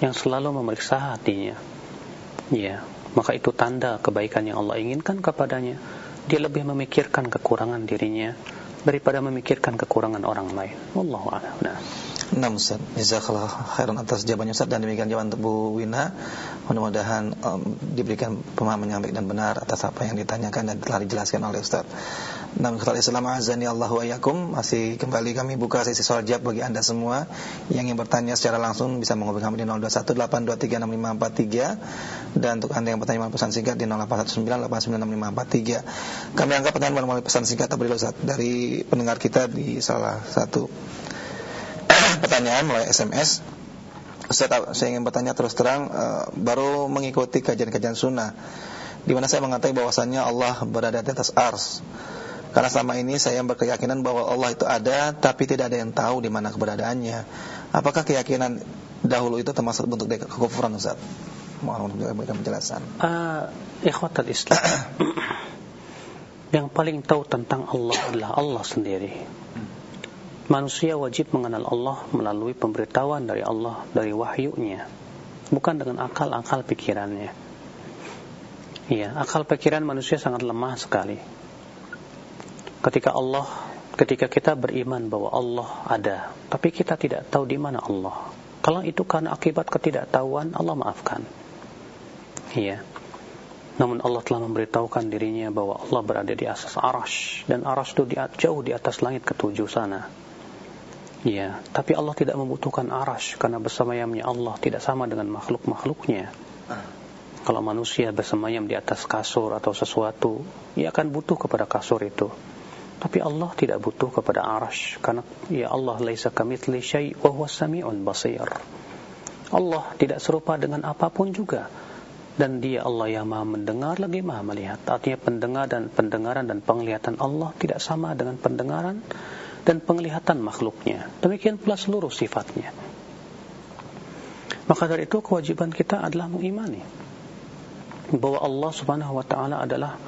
yang selalu memeriksa hatinya. Ya, maka itu tanda kebaikan yang Allah inginkan kepadanya. Dia lebih memikirkan kekurangan dirinya daripada memikirkan kekurangan orang lain. Wallahu a'lam. Nah. Nah Ustaz, jazakallah khairan atas jawabannya Ustaz dan demikian jawaban Bu Wina. Mudah-mudahan um, diberikan pemahaman yang baik dan benar atas apa yang ditanyakan dan telah dijelaskan oleh Ustaz. Nah, Ustaz Islam azani Allahu ayakum. Masih kembali kami buka sesi soal jawab bagi Anda semua yang ingin bertanya secara langsung bisa menghubungi kami di 0218236543 dan untuk Anda yang bertanya melalui pesan singkat di 0819896543. Kami angkat pertanyaan melalui pesan singkat dari pendengar kita di salah satu pertanyaan melalui SMS Ustaz, saya ingin bertanya terus terang uh, baru mengikuti kajian-kajian sunnah. Di mana saya mengatakan bahwasannya Allah berada di atas ars. Karena selama ini saya berkeyakinan bahwa Allah itu ada tapi tidak ada yang tahu di mana keberadaannya. Apakah keyakinan dahulu itu termasuk bentuk kekufuran Ustaz? Mohon memberikan penjelasan. Uh, Ikhwatal Islam Yang paling tahu tentang Allah adalah Allah sendiri Manusia wajib mengenal Allah melalui pemberitahuan dari Allah, dari wahyunya, bukan dengan akal-akal pikirannya. Iya, akal pikiran manusia sangat lemah sekali. Ketika Allah, ketika kita beriman bahwa Allah ada, tapi kita tidak tahu di mana Allah. Kalau itu karena akibat ketidaktahuan, Allah maafkan. Iya. Namun Allah telah memberitahukan dirinya bahwa Allah berada di atas arash dan arash itu jauh di atas langit ketujuh sana. Ya, tapi Allah tidak membutuhkan arash karena bersemayamnya Allah tidak sama dengan makhluk-makhluknya. Kalau manusia bersemayam di atas kasur atau sesuatu, ia akan butuh kepada kasur itu. Tapi Allah tidak butuh kepada arash karena ya Allah laisa kamitsli syai' wa huwa samiul basir. Allah tidak serupa dengan apa pun juga dan dia Allah yang maha mendengar lagi maha melihat. Artinya pendengar dan pendengaran dan penglihatan Allah tidak sama dengan pendengaran dan penglihatan makhluknya. Demikian pula seluruh sifatnya. Maka dari itu kewajiban kita adalah mengimani bahwa Allah Subhanahu wa taala adalah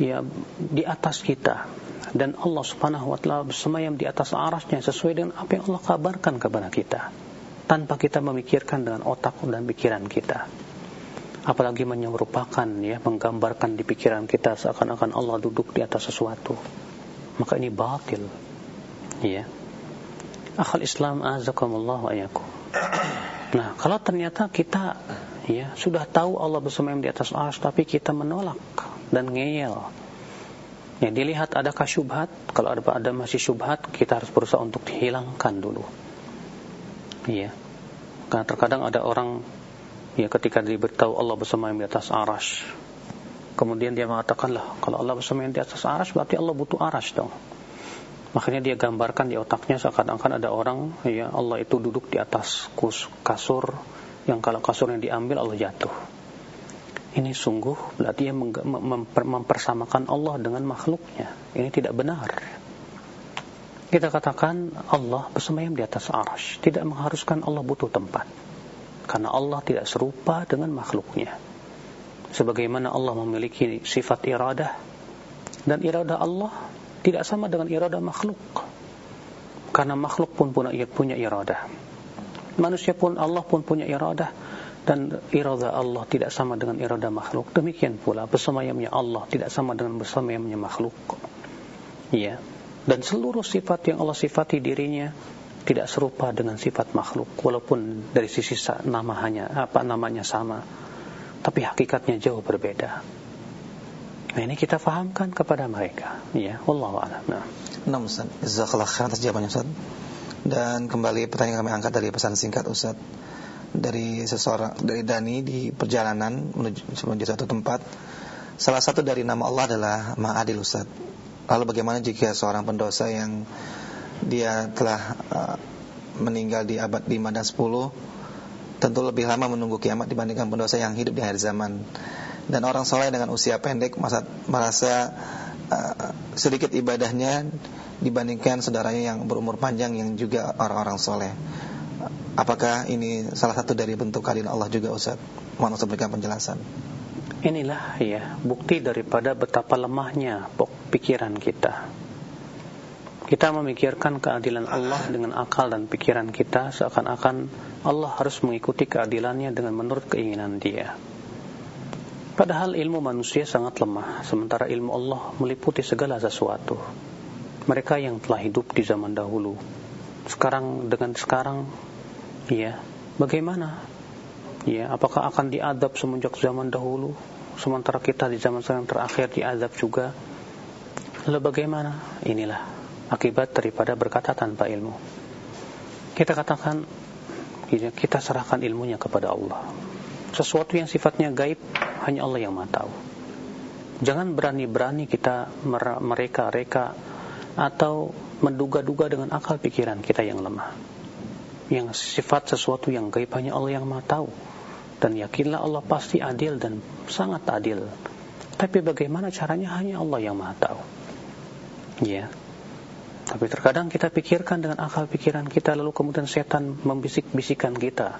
ya di atas kita. Dan Allah Subhanahu wa taala bersemayam di atas arasnya sesuai dengan apa yang Allah kabarkan kepada kita. Tanpa kita memikirkan dengan otak dan pikiran kita. Apalagi menyerupakan ya menggambarkan di pikiran kita seakan-akan Allah duduk di atas sesuatu. Maka ini batil Ya. Akhal Islam azakumullah wa ayakum. Nah, kalau ternyata kita ya sudah tahu Allah bersemayam di atas arsy tapi kita menolak dan ngeyel Ya, dilihat adakah syubhat, kalau ada, ada masih syubhat, kita harus berusaha untuk dihilangkan dulu. Iya. Karena terkadang ada orang ya ketika diberitahu Allah bersama yang di atas arash, kemudian dia mengatakan lah, kalau Allah bersama yang di atas arash, berarti Allah butuh arash dong. Makanya dia gambarkan di otaknya seakan-akan ada orang, ya Allah itu duduk di atas kus, kasur, yang kalau kasurnya diambil Allah jatuh ini sungguh berarti dia mempersamakan Allah dengan makhluknya. Ini tidak benar. Kita katakan Allah bersemayam di atas arash. Tidak mengharuskan Allah butuh tempat. Karena Allah tidak serupa dengan makhluknya. Sebagaimana Allah memiliki sifat iradah. Dan iradah Allah tidak sama dengan iradah makhluk. Karena makhluk pun punya, punya iradah. Manusia pun Allah pun punya iradah dan irada Allah tidak sama dengan irada makhluk. Demikian pula bersemayamnya Allah tidak sama dengan bersemayamnya makhluk. Ya. Dan seluruh sifat yang Allah sifati dirinya tidak serupa dengan sifat makhluk walaupun dari sisi nama hanya apa namanya sama tapi hakikatnya jauh berbeda. Nah, ini kita fahamkan kepada mereka. Ya, wallahu a'lam. Nah. Ustaz. Jazakallahu khairan atas jawabannya, Ustaz. Dan kembali pertanyaan kami angkat dari pesan singkat Ustaz dari seseorang dari Dani di perjalanan menuju, menuju satu tempat. Salah satu dari nama Allah adalah Ma'adil Ustaz. Lalu bagaimana jika seorang pendosa yang dia telah uh, meninggal di abad 5 dan 10 tentu lebih lama menunggu kiamat dibandingkan pendosa yang hidup di akhir zaman. Dan orang soleh dengan usia pendek masa, merasa uh, sedikit ibadahnya dibandingkan saudaranya yang berumur panjang yang juga orang-orang soleh. Apakah ini salah satu dari bentuk keadilan Allah juga Ustaz? Mohon Ustaz berikan penjelasan. Inilah ya bukti daripada betapa lemahnya pikiran kita. Kita memikirkan keadilan Allah dengan akal dan pikiran kita seakan-akan Allah harus mengikuti keadilannya dengan menurut keinginan dia. Padahal ilmu manusia sangat lemah, sementara ilmu Allah meliputi segala sesuatu. Mereka yang telah hidup di zaman dahulu, sekarang dengan sekarang Ya, bagaimana? Ya, apakah akan diadab semenjak zaman dahulu, sementara kita di zaman sekarang terakhir diadab juga? Lalu bagaimana? Inilah akibat daripada berkata tanpa ilmu. Kita katakan, ya, kita serahkan ilmunya kepada Allah. Sesuatu yang sifatnya gaib hanya Allah yang maha tahu. Jangan berani-berani kita mereka-reka atau menduga-duga dengan akal pikiran kita yang lemah. Yang sifat sesuatu yang gaib hanya Allah yang maha tahu. Dan yakinlah Allah pasti adil dan sangat adil. Tapi bagaimana caranya? Hanya Allah yang maha tahu. Ya. Tapi terkadang kita pikirkan dengan akal pikiran kita lalu kemudian setan membisik-bisikan kita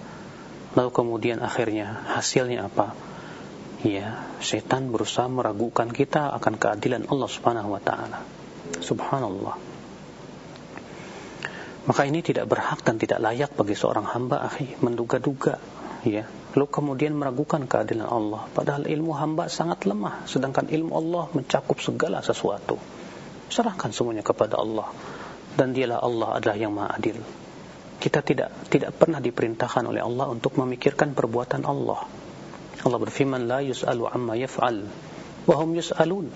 lalu kemudian akhirnya hasilnya apa? Ya setan berusaha meragukan kita akan keadilan Allah Subhanahu wa taala. Subhanallah. Maka ini tidak berhak dan tidak layak bagi seorang hamba akhi menduga-duga ya. Lalu kemudian meragukan keadilan Allah. Padahal ilmu hamba sangat lemah sedangkan ilmu Allah mencakup segala sesuatu. Serahkan semuanya kepada Allah. Dan dialah Allah adalah yang maha adil kita tidak tidak pernah diperintahkan oleh Allah untuk memikirkan perbuatan Allah Allah berfirman la yus'alu amma yaf'al wa hum yus'alun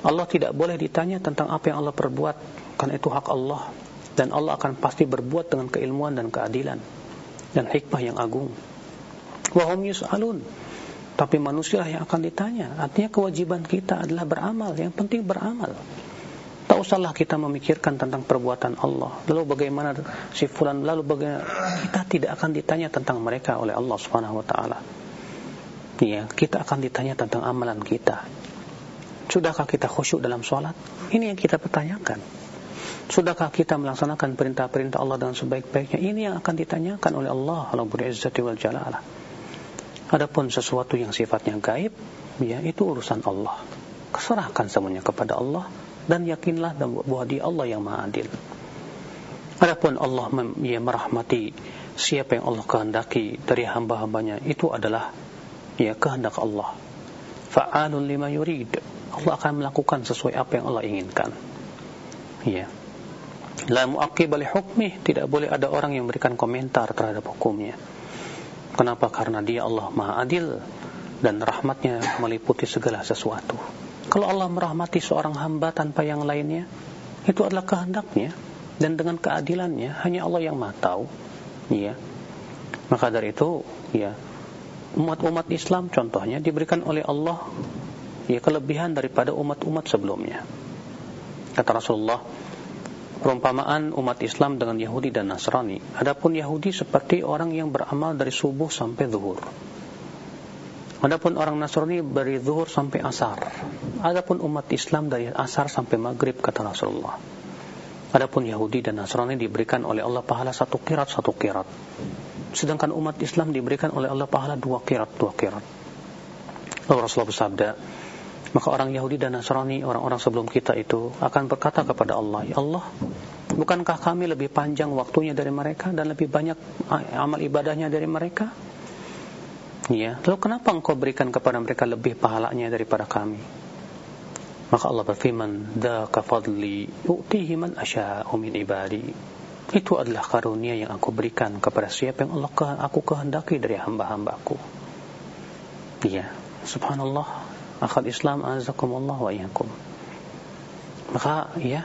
Allah tidak boleh ditanya tentang apa yang Allah perbuat karena itu hak Allah dan Allah akan pasti berbuat dengan keilmuan dan keadilan dan hikmah yang agung. Wahum yus'alun. Tapi manusia yang akan ditanya. Artinya kewajiban kita adalah beramal. Yang penting beramal. Tak usahlah kita memikirkan tentang perbuatan Allah. Lalu bagaimana si fulan, lalu bagaimana kita tidak akan ditanya tentang mereka oleh Allah Subhanahu wa taala. Ya, kita akan ditanya tentang amalan kita. Sudahkah kita khusyuk dalam sholat? Ini yang kita pertanyakan. Sudahkah kita melaksanakan perintah-perintah Allah dengan sebaik-baiknya? Ini yang akan ditanyakan oleh Allah Rabbul Izzati wal Jalalah. Adapun sesuatu yang sifatnya gaib, ya itu urusan Allah. Keserahkan semuanya kepada Allah dan yakinlah bahwa Dia Allah yang Maha Adil. Adapun Allah ya, merahmati siapa yang Allah kehendaki dari hamba-hambanya itu adalah ya kehendak Allah. Fa'alun lima yurid. Allah akan melakukan sesuai apa yang Allah inginkan. Ya. La mu'aqib li hukmih, tidak boleh ada orang yang memberikan komentar terhadap hukumnya. Kenapa? Karena dia Allah Maha Adil dan rahmatnya meliputi segala sesuatu. Kalau Allah merahmati seorang hamba tanpa yang lainnya, itu adalah kehendaknya dan dengan keadilannya hanya Allah yang Maha tahu. Ya. Maka dari itu, ya, umat-umat Islam contohnya diberikan oleh Allah ya kelebihan daripada umat-umat sebelumnya. Kata Rasulullah, perumpamaan umat Islam dengan Yahudi dan Nasrani. Adapun Yahudi seperti orang yang beramal dari subuh sampai zuhur. Adapun orang Nasrani dari zuhur sampai asar. Adapun umat Islam dari asar sampai maghrib kata Rasulullah. Adapun Yahudi dan Nasrani diberikan oleh Allah pahala satu kirat satu kirat. Sedangkan umat Islam diberikan oleh Allah pahala dua kirat dua kirat. Lalu Rasulullah bersabda, maka orang Yahudi dan Nasrani, orang-orang sebelum kita itu akan berkata kepada Allah, Ya Allah, bukankah kami lebih panjang waktunya dari mereka dan lebih banyak amal ibadahnya dari mereka? Ya, lalu kenapa engkau berikan kepada mereka lebih pahalanya daripada kami? Maka Allah berfirman, "Dzaka fadli u'tihi man asya'u min ibadi." Itu adalah karunia yang aku berikan kepada siapa yang Allah aku kehendaki dari hamba-hambaku. Ya, subhanallah, akal Islam azakumullah wa iyyakum. Maka ya,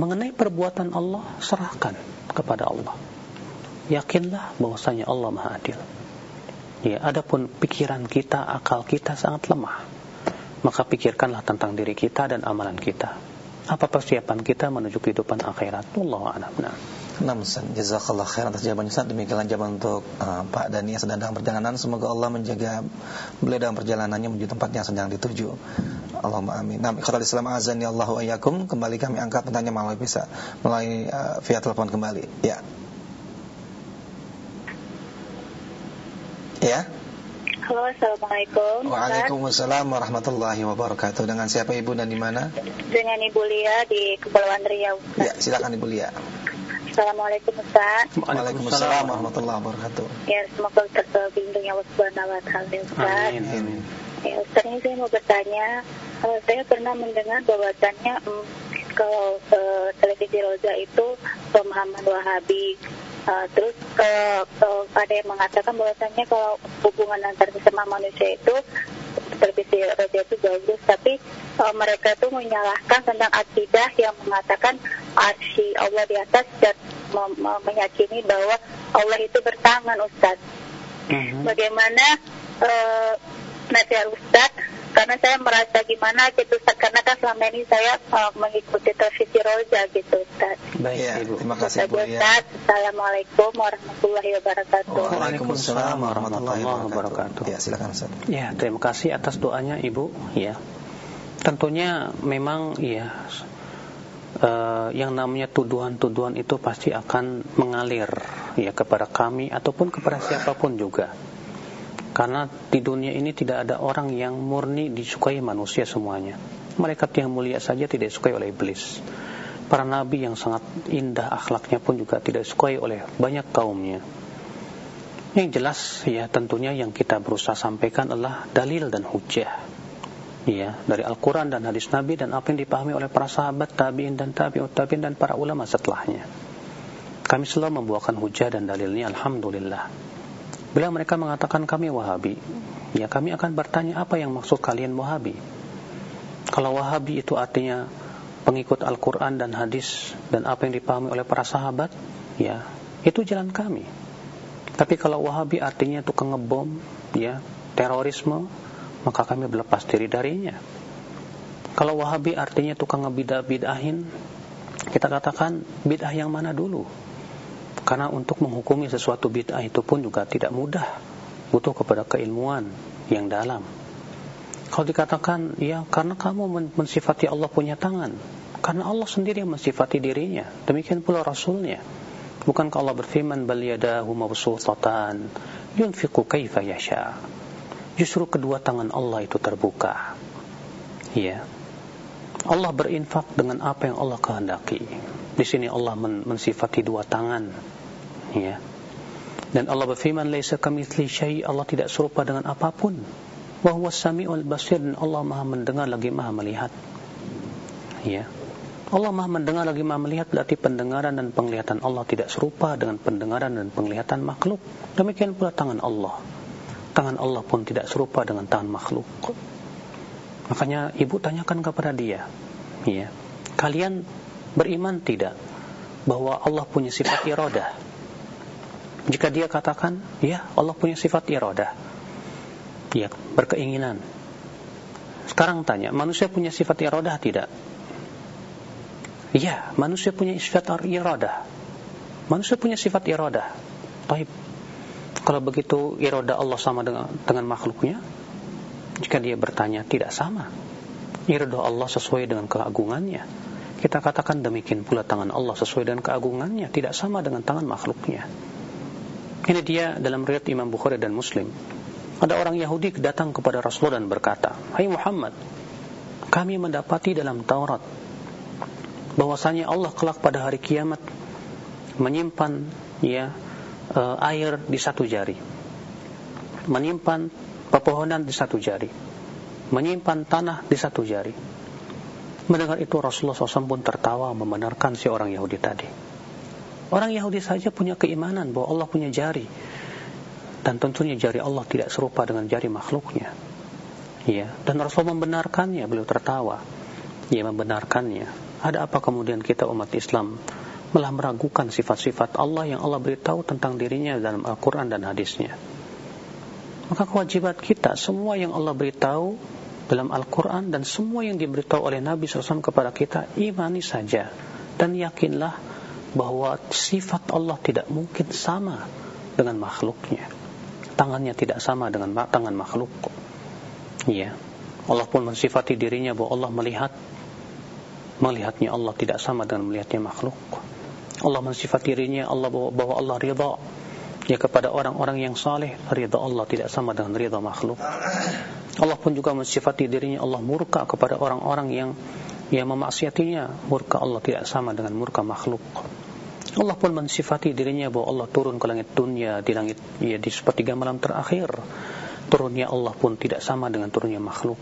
mengenai perbuatan Allah serahkan kepada Allah. Yakinlah bahwasanya Allah Maha Adil. Ya, adapun pikiran kita, akal kita sangat lemah. Maka pikirkanlah tentang diri kita dan amalan kita. Apa persiapan kita menuju kehidupan akhirat? Wallahu a'lam. Nah. Nah, Ustaz, jazakallah khair atas jawabannya Ustaz. Demikianlah jawaban untuk uh, Pak Dani yang sedang dalam perjalanan. Semoga Allah menjaga beliau dalam perjalanannya menuju tempat yang sedang dituju. Allahumma amin. Nah, khairul Islam azan ya Allahu ayyakum. Kembali kami angkat pertanyaan melalui bisa melalui uh, via telepon kembali. Ya. Halo, Assalamualaikum. Waalaikumsalam warahmatullahi wabarakatuh. Dengan siapa Ibu dan di mana? Dengan Ibu Lia di Kepulauan Riau. Ustaz. Ya, silakan Ibu Lia. Assalamualaikum Ustaz. Waalaikumsalam warahmatullahi wabarakatuh. Ya, semoga Ustaz terlindungi Allah Subhanahu wa taala Ustaz. Amin. Amin. Ya, Ustaz ini saya mau bertanya, uh, saya pernah mendengar bahwasannya um, kalau uh, televisi Roja itu pemahaman Wahabi Uh, terus uh, uh, ada yang mengatakan bahwasanya kalau hubungan antar sesama manusia itu televisi roja itu bagus, tapi uh, mereka itu menyalahkan tentang akidah yang mengatakan arsy Allah di atas dan meyakini bahwa Allah itu bertangan Ustaz. -huh. Bagaimana uh, nasihat Ustaz karena saya merasa gimana gitu karena kan selama ini saya uh, mengikuti televisi Roja gitu Ustaz. Baik ya, Ibu. Terima kasih Bu ya. Ustaz. Assalamualaikum warahmatullahi wabarakatuh. Waalaikumsalam warahmatullahi wabarakatuh. Ya, silakan Ustaz. Ya, terima kasih atas doanya Ibu ya. Tentunya memang ya uh, yang namanya tuduhan-tuduhan itu pasti akan mengalir ya kepada kami ataupun kepada siapa pun juga karena di dunia ini tidak ada orang yang murni disukai manusia semuanya. Mereka yang mulia saja tidak disukai oleh iblis. Para nabi yang sangat indah akhlaknya pun juga tidak disukai oleh banyak kaumnya. Yang jelas ya tentunya yang kita berusaha sampaikan adalah dalil dan hujah. Ya, dari Al-Quran dan hadis Nabi dan apa yang dipahami oleh para sahabat, tabi'in dan tabi'ut tabi'in dan para ulama setelahnya. Kami selalu membawakan hujah dan dalilnya, Alhamdulillah. Bila mereka mengatakan kami Wahabi, ya kami akan bertanya apa yang maksud kalian Wahabi. Kalau Wahabi itu artinya pengikut Al-Quran dan hadis dan apa yang dipahami oleh para sahabat, ya itu jalan kami. Tapi kalau Wahabi artinya tukang ngebom, ya terorisme, maka kami berlepas diri darinya. Kalau Wahabi artinya tukang ngebidah-bidahin, kita katakan bid'ah yang mana dulu? Karena untuk menghukumi sesuatu bid'ah itu pun juga tidak mudah. Butuh kepada keilmuan yang dalam. Kalau dikatakan, ya karena kamu mensifati Allah punya tangan. Karena Allah sendiri yang mensifati dirinya. Demikian pula Rasulnya. Bukankah Allah berfirman, bal yadahu mabsutatan yunfiqu kaifa yasha. Justru kedua tangan Allah itu terbuka. Ya. Allah berinfak dengan apa yang Allah kehendaki. Di sini Allah mensifati dua tangan ya dan Allah berfirman laisa kamitsli syai. Allah tidak serupa dengan apa pun. Wa huwas samiul basir dan Allah Maha mendengar lagi Maha melihat. Ya Allah Maha mendengar lagi Maha melihat berarti pendengaran dan penglihatan Allah tidak serupa dengan pendengaran dan penglihatan makhluk. Demikian pula tangan Allah. Tangan Allah pun tidak serupa dengan tangan makhluk. Makanya ibu tanyakan kepada dia, ya, kalian beriman tidak bahwa Allah punya sifat iradah? Jika dia katakan, ya Allah punya sifat iradah, ya berkeinginan. Sekarang tanya, manusia punya sifat iradah tidak? Iya, manusia punya sifat iradah. Manusia punya sifat iradah. Baik. Kalau begitu iradah Allah sama dengan dengan makhluknya? Jika dia bertanya tidak sama. Iradah Allah sesuai dengan keagungannya. Kita katakan demikian pula tangan Allah sesuai dengan keagungannya, tidak sama dengan tangan makhluknya. Ini dia dalam riwayat Imam Bukhari dan Muslim. Ada orang Yahudi datang kepada Rasulullah dan berkata, "Hai Muhammad, kami mendapati dalam Taurat bahwasanya Allah kelak pada hari kiamat menyimpan ya uh, air di satu jari, menyimpan pepohonan di satu jari, menyimpan tanah di satu jari." Mendengar itu Rasulullah SAW pun tertawa membenarkan si orang Yahudi tadi. Orang Yahudi saja punya keimanan bahwa Allah punya jari. Dan tentunya jari Allah tidak serupa dengan jari makhluknya. Ya, dan Rasul membenarkannya, beliau tertawa. Ia membenarkannya. Ada apa kemudian kita umat Islam malah meragukan sifat-sifat Allah yang Allah beritahu tentang dirinya dalam Al-Quran dan hadisnya. Maka kewajiban kita, semua yang Allah beritahu dalam Al-Quran dan semua yang diberitahu oleh Nabi SAW kepada kita, imani saja. Dan yakinlah bahwa sifat Allah tidak mungkin sama dengan makhluknya. Tangannya tidak sama dengan tangan makhluk. Iya. Allah pun mensifati dirinya bahwa Allah melihat melihatnya Allah tidak sama dengan melihatnya makhluk. Allah mensifati dirinya Allah bahwa Allah ridha ya kepada orang-orang yang saleh, ridha Allah tidak sama dengan ridha makhluk. Allah pun juga mensifati dirinya Allah murka kepada orang-orang yang yang memaksiatinya, murka Allah tidak sama dengan murka makhluk. Allah pun mensifati dirinya bahwa Allah turun ke langit dunia di langit ya di sepertiga malam terakhir. Turunnya Allah pun tidak sama dengan turunnya makhluk.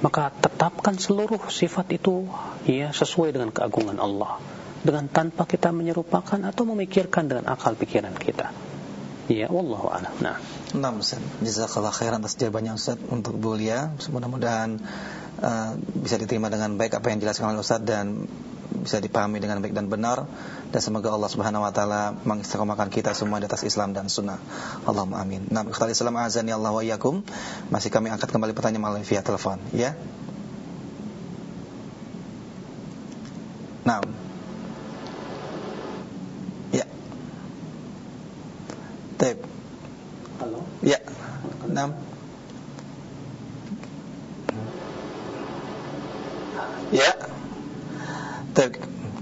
Maka tetapkan seluruh sifat itu ya sesuai dengan keagungan Allah dengan tanpa kita menyerupakan atau memikirkan dengan akal pikiran kita. Ya, wallahu a'lam. Nah. Nah, Ustaz. Jazakallah khairan atas jawabannya Ustaz untuk Bulia. Mudah-mudahan uh, bisa diterima dengan baik apa yang dijelaskan oleh Ustaz dan bisa dipahami dengan baik dan benar dan semoga Allah Subhanahu wa taala mengistiqomahkan kita semua di atas Islam dan sunnah. Allahumma amin. Nah, ikhwati Islam azani Allah wa iyyakum. Masih kami angkat kembali pertanyaan melalui via telepon, ya. Nah. Ya. Tep. Halo. Ya. Nah. Ya. Tep.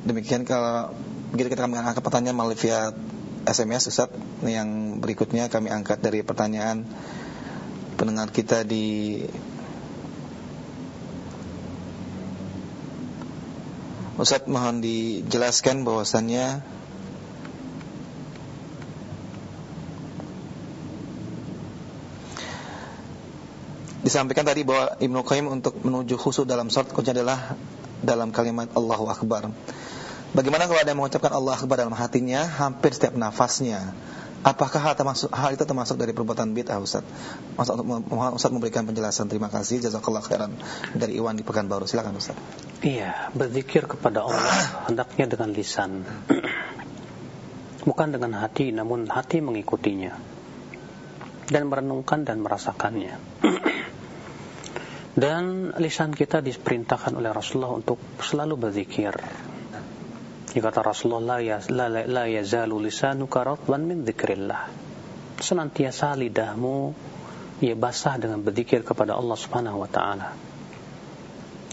Demikian kalau begitu kita akan angkat pertanyaan melalui via SMS Ustaz. Yang berikutnya kami angkat dari pertanyaan pendengar kita di Ustaz mohon dijelaskan bahwasannya Disampaikan tadi bahwa Ibnu Qayyim untuk menuju khusus dalam salat kunci adalah dalam kalimat Allahu Akbar. Bagaimana kalau ada yang mengucapkan Allah Akbar dalam hatinya hampir setiap nafasnya? Apakah hal, termasuk, hal itu termasuk dari perbuatan bid'ah Ustaz? Masa mohon Ustaz memberikan penjelasan. Terima kasih. Jazakallah khairan. Dari Iwan di Pekanbaru. Silakan Ustaz. Iya, berzikir kepada Allah hendaknya dengan lisan. Bukan dengan hati, namun hati mengikutinya. Dan merenungkan dan merasakannya. Dan lisan kita diperintahkan oleh Rasulullah untuk selalu berzikir kata Rasulullah ya la, la, la yazalu lisanuka ratban min dzikrillah. Senantiasa lidahmu ya basah dengan berzikir kepada Allah Subhanahu wa taala.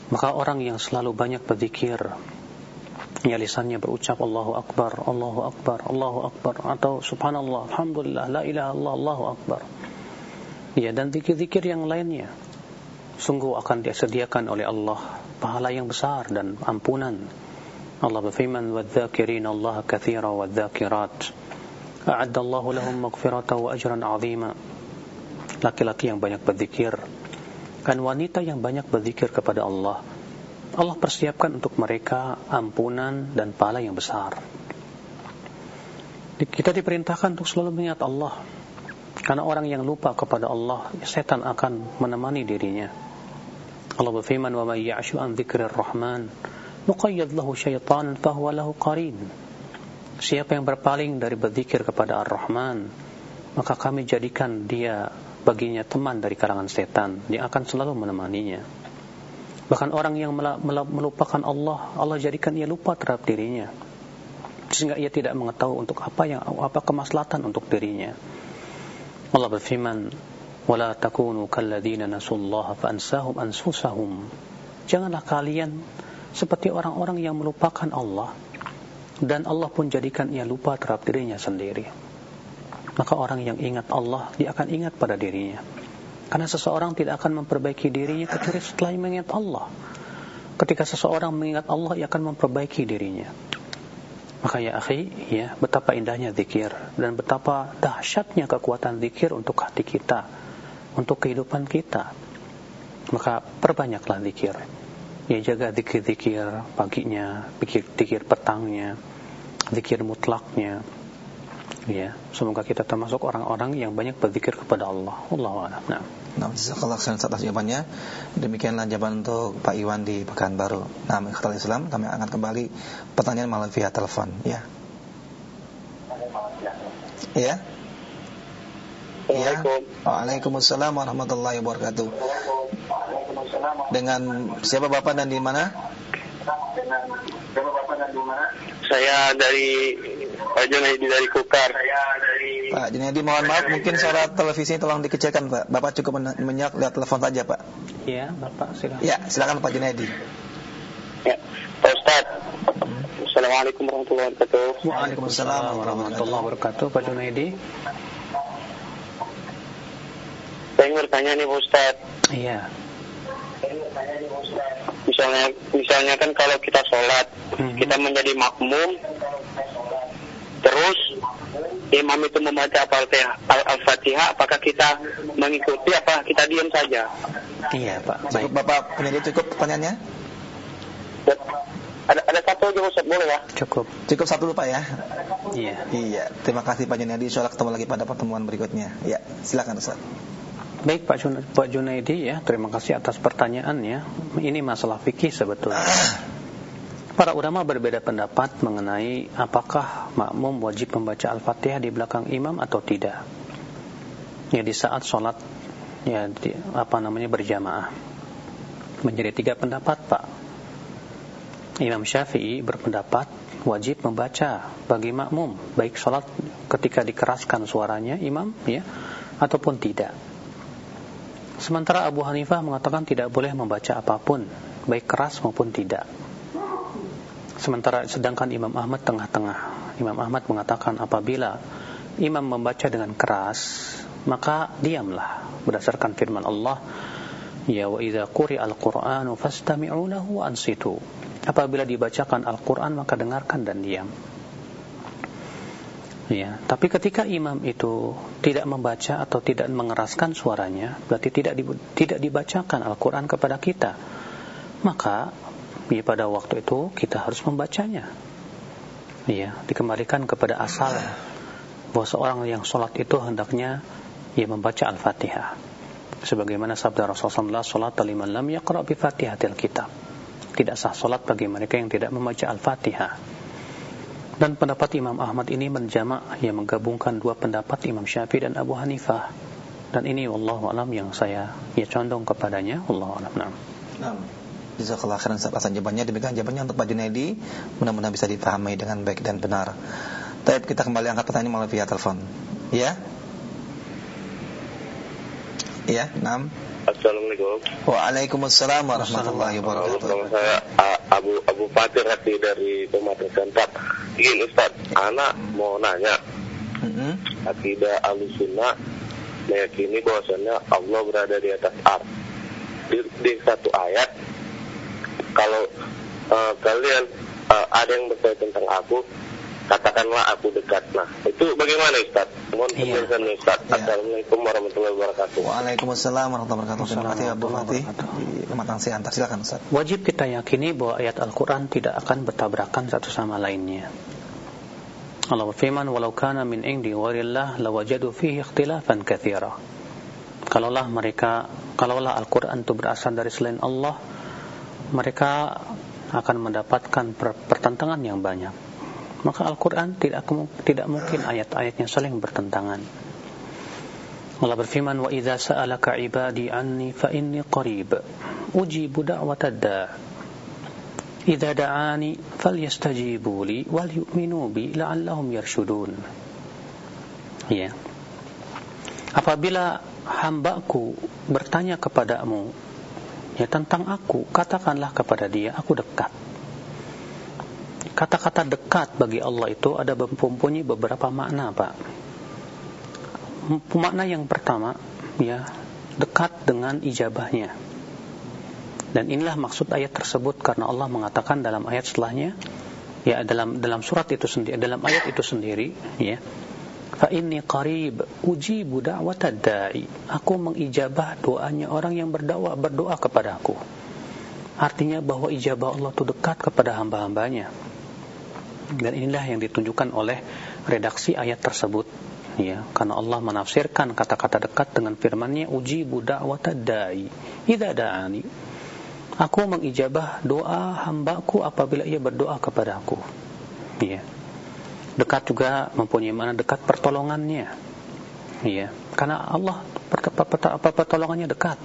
Maka orang yang selalu banyak berzikir ya lisannya berucap Allahu akbar, Allahu akbar, Allahu akbar atau subhanallah, alhamdulillah, la ilaha illallah, Allahu akbar. Ya dan zikir-zikir yang lainnya sungguh akan disediakan oleh Allah pahala yang besar dan ampunan. Allah berfirman, "Wadzakirin Allah kathira wadzakirat." A'addallahu lahum maghfirata wa ajran 'azima. Laki-laki yang banyak berzikir dan wanita yang banyak berzikir kepada Allah, Allah persiapkan untuk mereka ampunan dan pahala yang besar. Kita diperintahkan untuk selalu mengingat Allah karena orang yang lupa kepada Allah, setan akan menemani dirinya. Allah berfirman, "Wa may ya'shu an dzikrir rahman nuqayyid lahu syaitan fahuwa lahu qarin." Siapa yang berpaling dari berzikir kepada Ar-Rahman, maka kami jadikan dia baginya teman dari kalangan setan yang akan selalu menemaninya. Bahkan orang yang melupakan Allah, Allah jadikan ia lupa terhadap dirinya. Sehingga ia tidak mengetahui untuk apa yang apa kemaslahatan untuk dirinya. Allah berfirman, "Wala takunu kalladzina nasullaha faansahum anfusahum." Janganlah kalian seperti orang-orang yang melupakan Allah dan Allah pun jadikan ia lupa terhadap dirinya sendiri. Maka orang yang ingat Allah, dia akan ingat pada dirinya. Karena seseorang tidak akan memperbaiki dirinya kecuali setelah mengingat Allah. Ketika seseorang mengingat Allah, ia akan memperbaiki dirinya. Maka ya akhi, ya, betapa indahnya zikir dan betapa dahsyatnya kekuatan zikir untuk hati kita, untuk kehidupan kita. Maka perbanyaklah zikir. Ya jaga zikir-zikir paginya, zikir-zikir petangnya, zikir mutlaknya. Ya, semoga kita termasuk orang-orang yang banyak berzikir kepada Allah. Allah a'lam. Nah. Nah, jazakallah khairan atas jawabannya. Demikianlah jawaban untuk Pak Iwan di Pekanbaru. Nah, ikhtal Islam, kami akan kembali pertanyaan malam via telepon, ya. Ya. Ya. Waalaikumsalam warahmatullahi wabarakatuh. Dengan siapa Bapak dan di mana? Dengan siapa Bapak dan di mana? Saya dari Pak Junaidi dari Kukar. Saya dari Pak Junaidi mohon maaf mungkin suara televisi tolong dikecilkan Pak. Bapak cukup menyak lihat telepon saja Pak. Iya Bapak silakan. Ya silakan Pak Junaidi. Ya Pak Ustaz. Assalamualaikum warahmatullahi wabarakatuh. Waalaikumsalam warahmatullahi wabarakatuh Pak Junaidi. Saya ingin bertanya nih Ustaz. Iya. Misalnya, misalnya kan kalau kita sholat, hmm. kita menjadi makmum, terus imam itu membaca Al-Fatihah, apakah kita mengikuti apa kita diam saja? Iya Pak. Baik. Cukup Bapak penyanyi cukup pertanyaannya? Ada, ada satu aja Ustaz, boleh ya? Cukup. Cukup satu lupa ya? Iya. Iya. Terima kasih Pak Junaidi. Insyaallah ketemu lagi pada pertemuan berikutnya. Ya, silakan Ustaz. Baik Pak, Jun Pak Junaidi ya, terima kasih atas pertanyaannya. Ini masalah fikih sebetulnya. Para ulama berbeda pendapat mengenai apakah makmum wajib membaca Al-Fatihah di belakang imam atau tidak. Ya di saat sholat ya di, apa namanya berjamaah. Menjadi tiga pendapat Pak. Imam Syafi'i berpendapat wajib membaca bagi makmum baik sholat ketika dikeraskan suaranya imam ya ataupun tidak. Sementara Abu Hanifah mengatakan tidak boleh membaca apa pun, baik keras maupun tidak. Sementara sedangkan Imam Ahmad tengah-tengah. Imam Ahmad mengatakan apabila imam membaca dengan keras, maka diamlah berdasarkan firman Allah, "Ya wa idza quri'al Qur'anu fastami'u lahu ansitu." Apabila dibacakan Al-Qur'an maka dengarkan dan diam. Ya, tapi ketika imam itu tidak membaca atau tidak mengeraskan suaranya, berarti tidak di, tidak dibacakan Al-Qur'an kepada kita. Maka ya pada waktu itu kita harus membacanya. Ya, dikembalikan kepada asal bahwa seorang yang sholat itu hendaknya ia membaca Al-Fatihah. Sebagaimana sabda Rasulullah SAW, "Salat lam yaqra bi Fatihatil kitab." Tidak sah salat bagi mereka yang tidak membaca Al-Fatihah. Dan pendapat Imam Ahmad ini menjamak yang menggabungkan dua pendapat Imam Syafi'i dan Abu Hanifah. Dan ini wallahu alam yang saya ya condong kepadanya, wallahu alam. Naam. Naam. Jazakallah khairan atas jawabannya. Demikian jawabannya untuk Pak Junaidi. Mudah-mudahan bisa dipahami dengan baik dan benar. Tapi kita kembali angkat pertanyaan melalui via telepon. Ya? Ya, Naam. Assalamualaikum. Waalaikumsalam warahmatullahi wabarakatuh. Saya Abu Abu Fatir Hati dari Pematang Sentak. Ingin Ustaz, anak mau nanya. Mm-hmm. Akidah Ahlussunnah meyakini bahwasanya Allah berada di atas ar. Di, di satu ayat kalau uh, kalian uh, ada yang bertanya tentang aku, katakanlah aku dekat. Nah, itu bagaimana Ustaz? Mohon iya. penjelasan Ustaz. Iya. Assalamualaikum warahmatullahi wabarakatuh. Waalaikumsalam warahmatullahi wabarakatuh. Terima kasih Abu Fatih Siantar. Silakan Ustaz. Wajib kita yakini bahwa ayat Al-Qur'an tidak akan bertabrakan satu sama lainnya. Allah berfirman, "Walau kana min indi ghairillah lawajadu fihi ikhtilafan katsira." kalaulah mereka kalaulah Al-Qur'an itu berasal dari selain Allah mereka akan mendapatkan pertentangan yang banyak. Maka Al-Qur'an tidak tidak mungkin ayat-ayatnya saling bertentangan. Allah berfirman wa idza sa'alaka 'ibadi 'anni fa inni qarib ujibu da'watad da' da'ani falyastajibu li wal yu'minu bi la'allahum yarshudun ya. Apabila hambaku bertanya kepadamu ya tentang aku katakanlah kepada dia aku dekat. Kata-kata dekat bagi Allah itu ada mempunyai beberapa makna Pak. Makna yang pertama ya dekat dengan ijabahnya dan inilah maksud ayat tersebut karena Allah mengatakan dalam ayat setelahnya ya dalam dalam surat itu sendiri dalam ayat itu sendiri ya fa inni qarib ujibu da'watad da'i. Aku mengijabah doanya orang yang berdoa berdoa kepada aku. Artinya bahwa ijabah Allah itu dekat kepada hamba-hambanya. Dan inilah yang ditunjukkan oleh redaksi ayat tersebut ya. Karena Allah menafsirkan kata-kata dekat dengan firman-Nya ujibu da'watad da'i idza da'ani aku mengijabah doa hambaku apabila ia berdoa kepadaku ya dekat juga mempunyai mana dekat pertolongannya. Ya karena Allah pertolongannya dekat.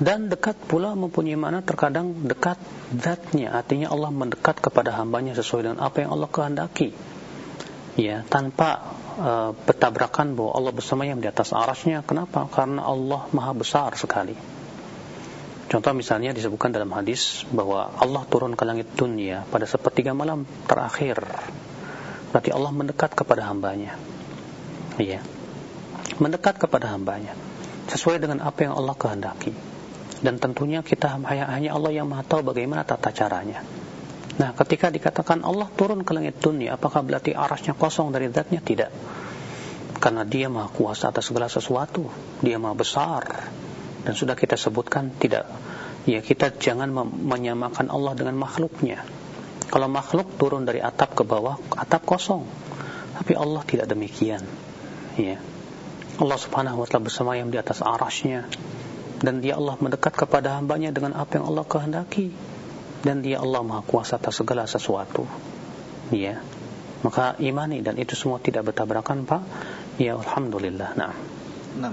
Dan dekat pula mempunyai mana terkadang dekat zatnya. Artinya Allah mendekat kepada hambanya sesuai dengan apa yang Allah kehendaki. Ya tanpa uh, bertabrakan bahwa Allah bersemayam di atas arasnya. Kenapa? Karena Allah maha besar sekali. Contoh misalnya disebutkan dalam hadis bahwa Allah turun ke langit dunia pada sepertiga malam terakhir. Berarti Allah mendekat kepada hambanya. Iya. Mendekat kepada hambanya. Sesuai dengan apa yang Allah kehendaki. Dan tentunya kita hanya Allah yang maha tahu bagaimana tata caranya. Nah, ketika dikatakan Allah turun ke langit dunia, apakah berarti arasnya kosong dari zatnya? Tidak. Karena dia maha kuasa atas segala sesuatu. Dia maha besar. Dan sudah kita sebutkan, tidak. Ya, kita jangan menyamakan Allah dengan makhluknya. Kalau makhluk turun dari atap ke bawah, atap kosong. Tapi Allah tidak demikian. Ya. Allah subhanahu wa ta'ala bersemayam di atas arasnya. Dan dia Allah mendekat kepada hambanya dengan apa yang Allah kehendaki dan dia Allah Maha Kuasa atas segala sesuatu. Ya. Maka imani dan itu semua tidak bertabrakan, Pak. Ya alhamdulillah. Nah. Nah.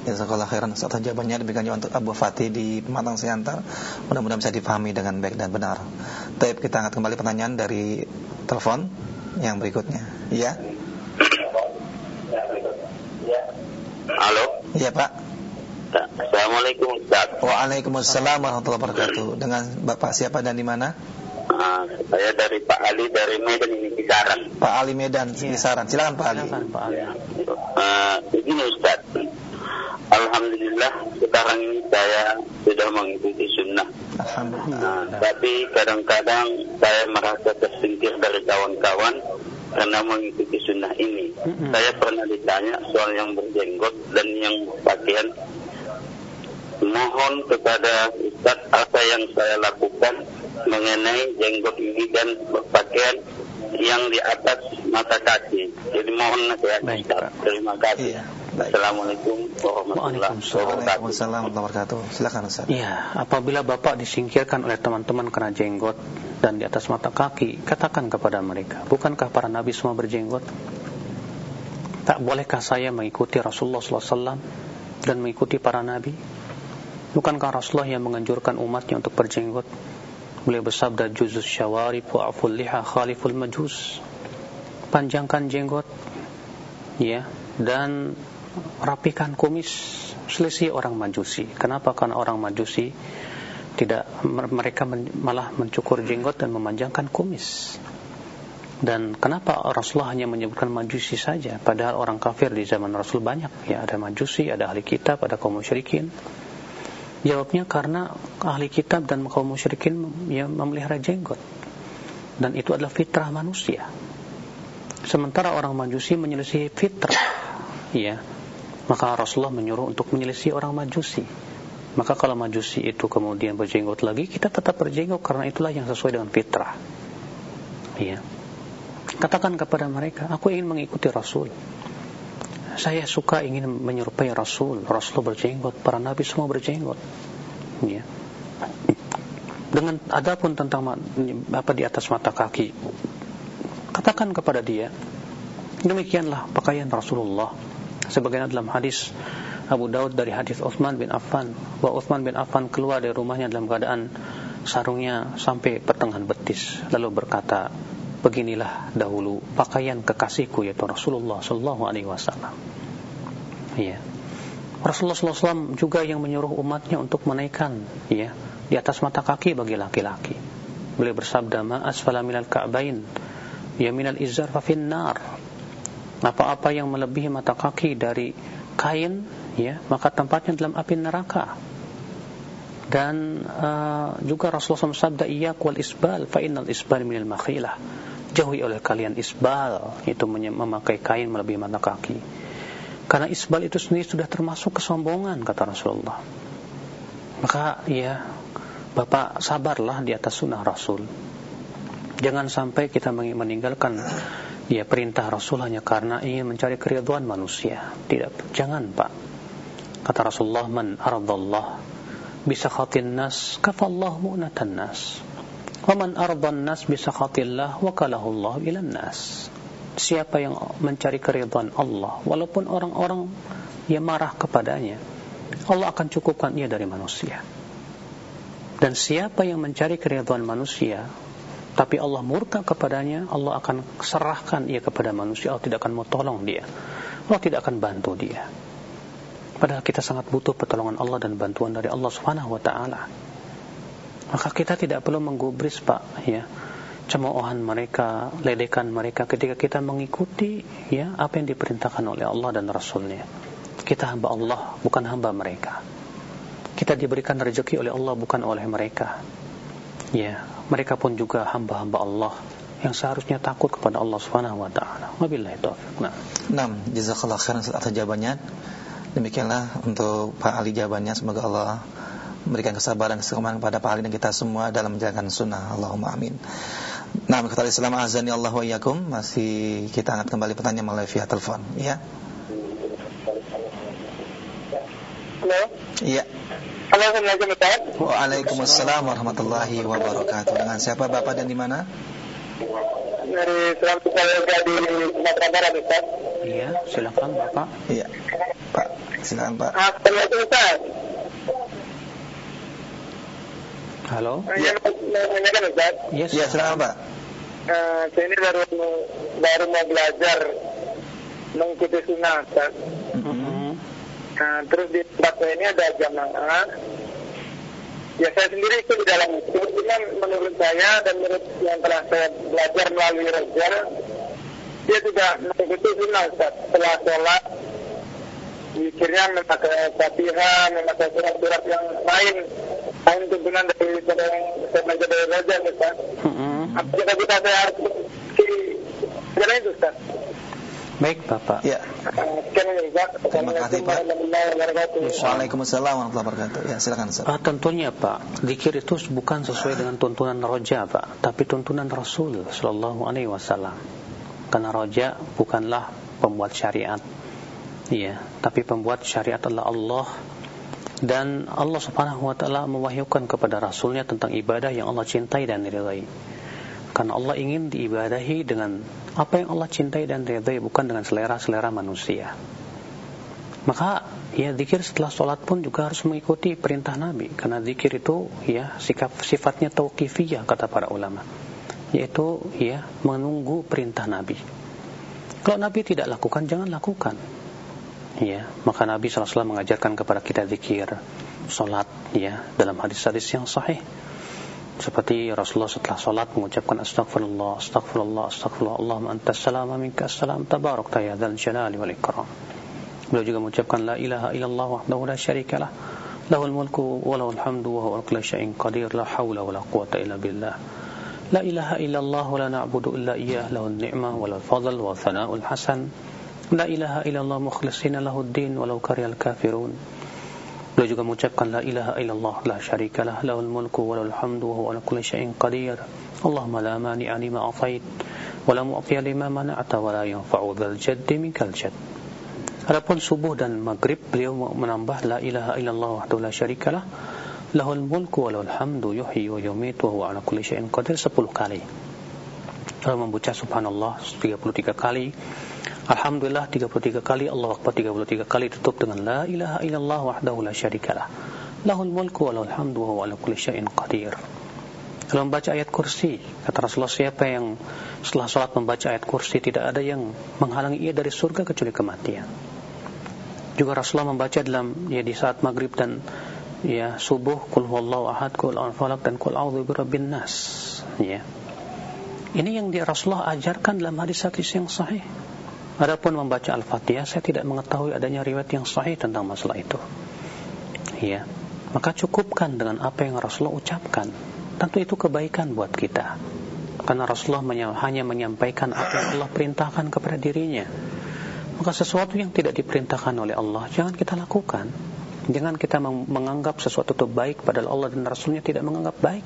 Jazakallah khairan Ustaz jawabannya demikian juga untuk Abu Fatih di Pematang Siantar Mudah-mudahan bisa dipahami dengan baik dan benar Tapi kita angkat kembali pertanyaan dari telepon yang berikutnya Ya Halo Iya Pak Assalamualaikum Ustaz. Waalaikumsalam warahmatullahi wabarakatuh. Dengan Bapak siapa dan di mana? Uh, saya dari Pak Ali dari Medan ini Kisaran. Pak Ali Medan ya. Kisaran. Silakan Pak Ali. Silakan Pak Ali. Uh, begini Ustaz. Alhamdulillah sekarang ini saya sudah mengikuti sunnah. Alhamdulillah. Uh, tapi kadang-kadang saya merasa tersingkir dari kawan-kawan karena mengikuti sunnah ini. Mm -hmm. Saya pernah ditanya soal yang berjenggot dan yang pakaian mohon kepada Ustaz apa yang saya lakukan mengenai jenggot ini dan pakaian yang di atas mata kaki. Jadi mohon nasihat Ustaz. Terima kasih. Iya. Assalamualaikum warahmatullahi wabarakatuh. Silakan Ustaz. Ya, apabila Bapak disingkirkan oleh teman-teman karena jenggot dan di atas mata kaki, katakan kepada mereka, bukankah para nabi semua berjenggot? Tak bolehkah saya mengikuti Rasulullah SAW dan mengikuti para nabi? Bukankah Rasulullah yang menganjurkan umatnya untuk berjenggot? Beliau bersabda juzus syawarib wa aful liha khaliful majus. Panjangkan jenggot ya dan rapikan kumis selisih orang majusi. Kenapa? Karena orang majusi tidak mereka malah mencukur jenggot dan memanjangkan kumis. Dan kenapa Rasulullah hanya menyebutkan majusi saja padahal orang kafir di zaman Rasul banyak ya ada majusi, ada ahli kitab, ada kaum musyrikin. Jawabnya karena ahli kitab dan kaum musyrikin ya, memelihara jenggot. Dan itu adalah fitrah manusia. Sementara orang majusi menyelisih fitrah. Ya. Maka Rasulullah menyuruh untuk menyelisih orang majusi. Maka kalau majusi itu kemudian berjenggot lagi, kita tetap berjenggot karena itulah yang sesuai dengan fitrah. Ya. Katakan kepada mereka, aku ingin mengikuti Rasul. saya suka ingin menyerupai Rasul. Rasul berjenggot, para nabi semua berjenggot. Ya. Dengan adapun tentang apa di atas mata kaki, katakan kepada dia, demikianlah pakaian Rasulullah. Sebagaimana dalam hadis Abu Daud dari hadis Uthman bin Affan bahwa Uthman bin Affan keluar dari rumahnya dalam keadaan sarungnya sampai pertengahan betis lalu berkata beginilah dahulu pakaian kekasihku yaitu Rasulullah sallallahu alaihi wasallam iya Rasulullah SAW juga yang menyuruh umatnya untuk menaikkan ya di atas mata kaki bagi laki-laki. Beliau bersabda, "Ma asfala minal ka'bain ya minal izar fa finnar." Apa-apa yang melebihi mata kaki dari kain ya maka tempatnya dalam api neraka. Dan uh, juga Rasulullah SAW sabda iya wal isbal fa innal isbal minal makhilah. Jauhi oleh kalian isbal itu memakai kain melebihi mata kaki. Karena isbal itu sendiri sudah termasuk kesombongan kata Rasulullah. Maka ya Bapak sabarlah di atas sunnah Rasul. Jangan sampai kita meninggalkan ya perintah Rasul hanya karena ingin mencari keriduan manusia. Tidak, jangan Pak. Kata Rasulullah, "Man aradallah bisa khatin nas, kafallah mu'natan nas. Wa man ardan nas bisa khatillah, wakalahu Allah ila nas." Siapa yang mencari keriduan Allah, walaupun orang-orang yang marah kepadanya, Allah akan cukupkan ia dari manusia. Dan siapa yang mencari keriduan manusia, tapi Allah murka kepadanya, Allah akan serahkan ia kepada manusia, Allah tidak akan mau tolong dia. Allah tidak akan bantu dia. Padahal kita sangat butuh pertolongan Allah dan bantuan dari Allah Subhanahu wa taala. Maka kita tidak perlu menggubris, Pak, ya. Cemoohan mereka, ledekan mereka ketika kita mengikuti ya apa yang diperintahkan oleh Allah dan Rasulnya. Kita hamba Allah, bukan hamba mereka. Kita diberikan rezeki oleh Allah bukan oleh mereka. Ya, mereka pun juga hamba-hamba Allah yang seharusnya takut kepada Allah Subhanahu wa taala. Wabillahi taufiq. Nah. Naam, jazakallah khairan atas jawabannya. Demikianlah untuk Pak Ali jawabannya. Semoga Allah memberikan kesabaran dan keselamatan kepada Pak Ali dan kita semua dalam menjalankan sunnah. Allahumma amin. Nah, kata Islam azani Allah wa iyyakum. Masih kita angkat kembali pertanyaan melalui via telepon, ya. Halo. Iya. Waalaikumsalam warahmatullahi wabarakatuh. Dengan siapa Bapak dan di mana? Dari Selamat Keluarga di Sumatera Barat Ustaz. Iya, silakan Bapak. Iya. Pak, silakan Pak. Assalamualaikum Ustaz. Halo. Iya. Ustaz. Yes. Iya, silakan Pak. Uh, saya ini baru baru mau belajar mengikuti sunnah Ustaz. Mm -hmm. Nah, terus di tempat saya ini ada jamaah. Ya saya sendiri itu di dalam itu, cuman menurut saya dan menurut yang telah saya belajar melalui roja, dia tidak mengikuti sunnah. Setelah sholat, mikirnya memakai fatihah, memakai surat-surat yang lain, lain tuntunan dari saya belajar dari roja Ustaz. Apakah kita saya harus jalan itu Ustaz? Baik Bapak. Ya. Terima kasih Pak. Waalaikumsalam warahmatullahi wabarakatuh. Ya, silakan Ustaz. Ah, tentunya Pak, zikir itu bukan sesuai dengan tuntunan roja Pak, tapi tuntunan Rasul sallallahu alaihi wasallam. Karena roja bukanlah pembuat syariat. Iya, tapi pembuat syariat adalah Allah dan Allah Subhanahu wa taala mewahyukan kepada rasulnya tentang ibadah yang Allah cintai dan ridai. Karena Allah ingin diibadahi dengan apa yang Allah cintai dan ridai bukan dengan selera-selera manusia. Maka ya zikir setelah sholat pun juga harus mengikuti perintah Nabi karena zikir itu ya sikap sifatnya tauqifiyah kata para ulama yaitu ya menunggu perintah Nabi. Kalau Nabi tidak lakukan jangan lakukan. Ya, maka Nabi SAW mengajarkan kepada kita zikir, sholat ya dalam hadis-hadis yang sahih seperti Rasulullah setelah salat mengucapkan astagfirullah astagfirullah astagfirullah Allahumma antas salam minka assalam tabarak ya dzal jalali wal ikram. Beliau juga mengucapkan la ilaha illallah wahdahu la syarika lah. Lahul mulku wa lahul hamdu wa huwa ala kulli syai'in qadir. La haula wa la quwata illa billah. La ilaha illallah wa la na'budu illa iyyah. Lahul ni'mah wa lahul fadl wa thana'ul hasan. La ilaha illallah mukhlishina lahud din walau karihal kafirun Beliau juga mengucapkan la ilaha illallah la syarikalah lahul mulku wa lahul hamdu wa huwa ala kulli syai'in qadir. Allahumma la mani'a lima atait wa la mu'tiya lima mana'ta wa la yanfa'u dzal jaddi minkal jadd. Adapun subuh dan maghrib beliau menambah la ilaha illallah wahdahu la syarikalah lahul mulku wa lahul hamdu yuhyi wa yumiitu wa huwa ala kulli syai'in qadir 10 kali. Lalu membaca subhanallah 33 kali, alhamdulillah 33 kali, Allah akbar 33 kali tutup dengan la ilaha illallah wahdahu la syarikalah. Lahul mulku wa lahul hamdu wa ala kulli syai'in qadir. Kalau membaca ayat kursi, kata Rasulullah siapa yang setelah sholat membaca ayat kursi tidak ada yang menghalangi ia dari surga kecuali kematian. Juga Rasulullah membaca dalam ya di saat maghrib dan ya subuh kul huwallahu ahad kul falak dan kul a'udzu birabbin nas ya. Ini yang dia Rasulullah ajarkan dalam hadis-hadis yang sahih. Adapun membaca Al-Fatihah saya tidak mengetahui adanya riwayat yang sahih tentang masalah itu. Ya. Maka cukupkan dengan apa yang Rasulullah ucapkan tentu itu kebaikan buat kita. Karena Rasulullah hanya menyampaikan apa yang Allah perintahkan kepada dirinya. Maka sesuatu yang tidak diperintahkan oleh Allah jangan kita lakukan. Jangan kita menganggap sesuatu itu baik padahal Allah dan Rasulnya tidak menganggap baik.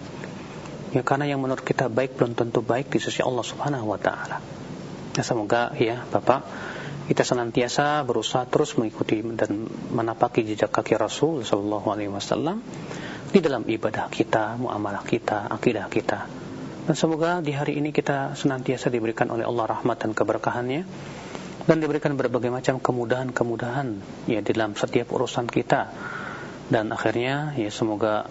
Ya karena yang menurut kita baik belum tentu baik di sisi Allah Subhanahu wa taala. Ya semoga ya Bapak kita senantiasa berusaha terus mengikuti dan menapaki jejak kaki Rasul sallallahu alaihi wasallam di dalam ibadah kita, muamalah kita, akidah kita. Dan semoga di hari ini kita senantiasa diberikan oleh Allah rahmat dan keberkahannya dan diberikan berbagai macam kemudahan-kemudahan ya di dalam setiap urusan kita. Dan akhirnya ya semoga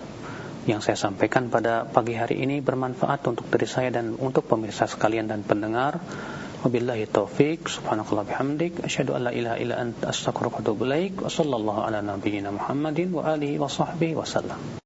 yang saya sampaikan pada pagi hari ini bermanfaat untuk diri saya dan untuk pemirsa sekalian dan pendengar. Wabillahi taufik, subhanakallah bihamdik, asyhadu an la ilaha illa anta astaghfiruka wa atubu ilaik. Wa sallallahu ala nabiyyina Muhammadin wa alihi wa sahbihi wasallam.